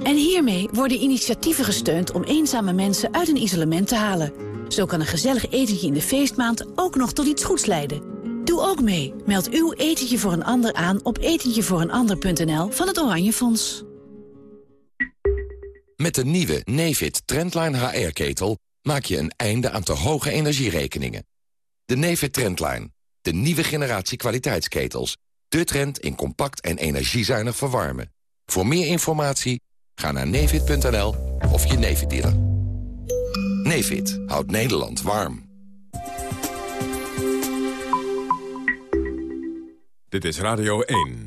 En hiermee worden initiatieven gesteund om eenzame mensen uit een isolement te halen. Zo kan een gezellig etentje in de feestmaand ook nog tot iets goeds leiden. Doe ook mee. Meld uw etentje voor een ander aan op etentjevooreenander.nl van het Oranje Fonds. Met de nieuwe Nefit Trendline HR-ketel maak je een einde aan te hoge energierekeningen. De Nefit Trendline, de nieuwe generatie kwaliteitsketels. De trend in compact en energiezuinig verwarmen. Voor meer informatie ga naar nefit.nl of je Nefit dealer. Houdt Nederland warm. Dit is Radio 1.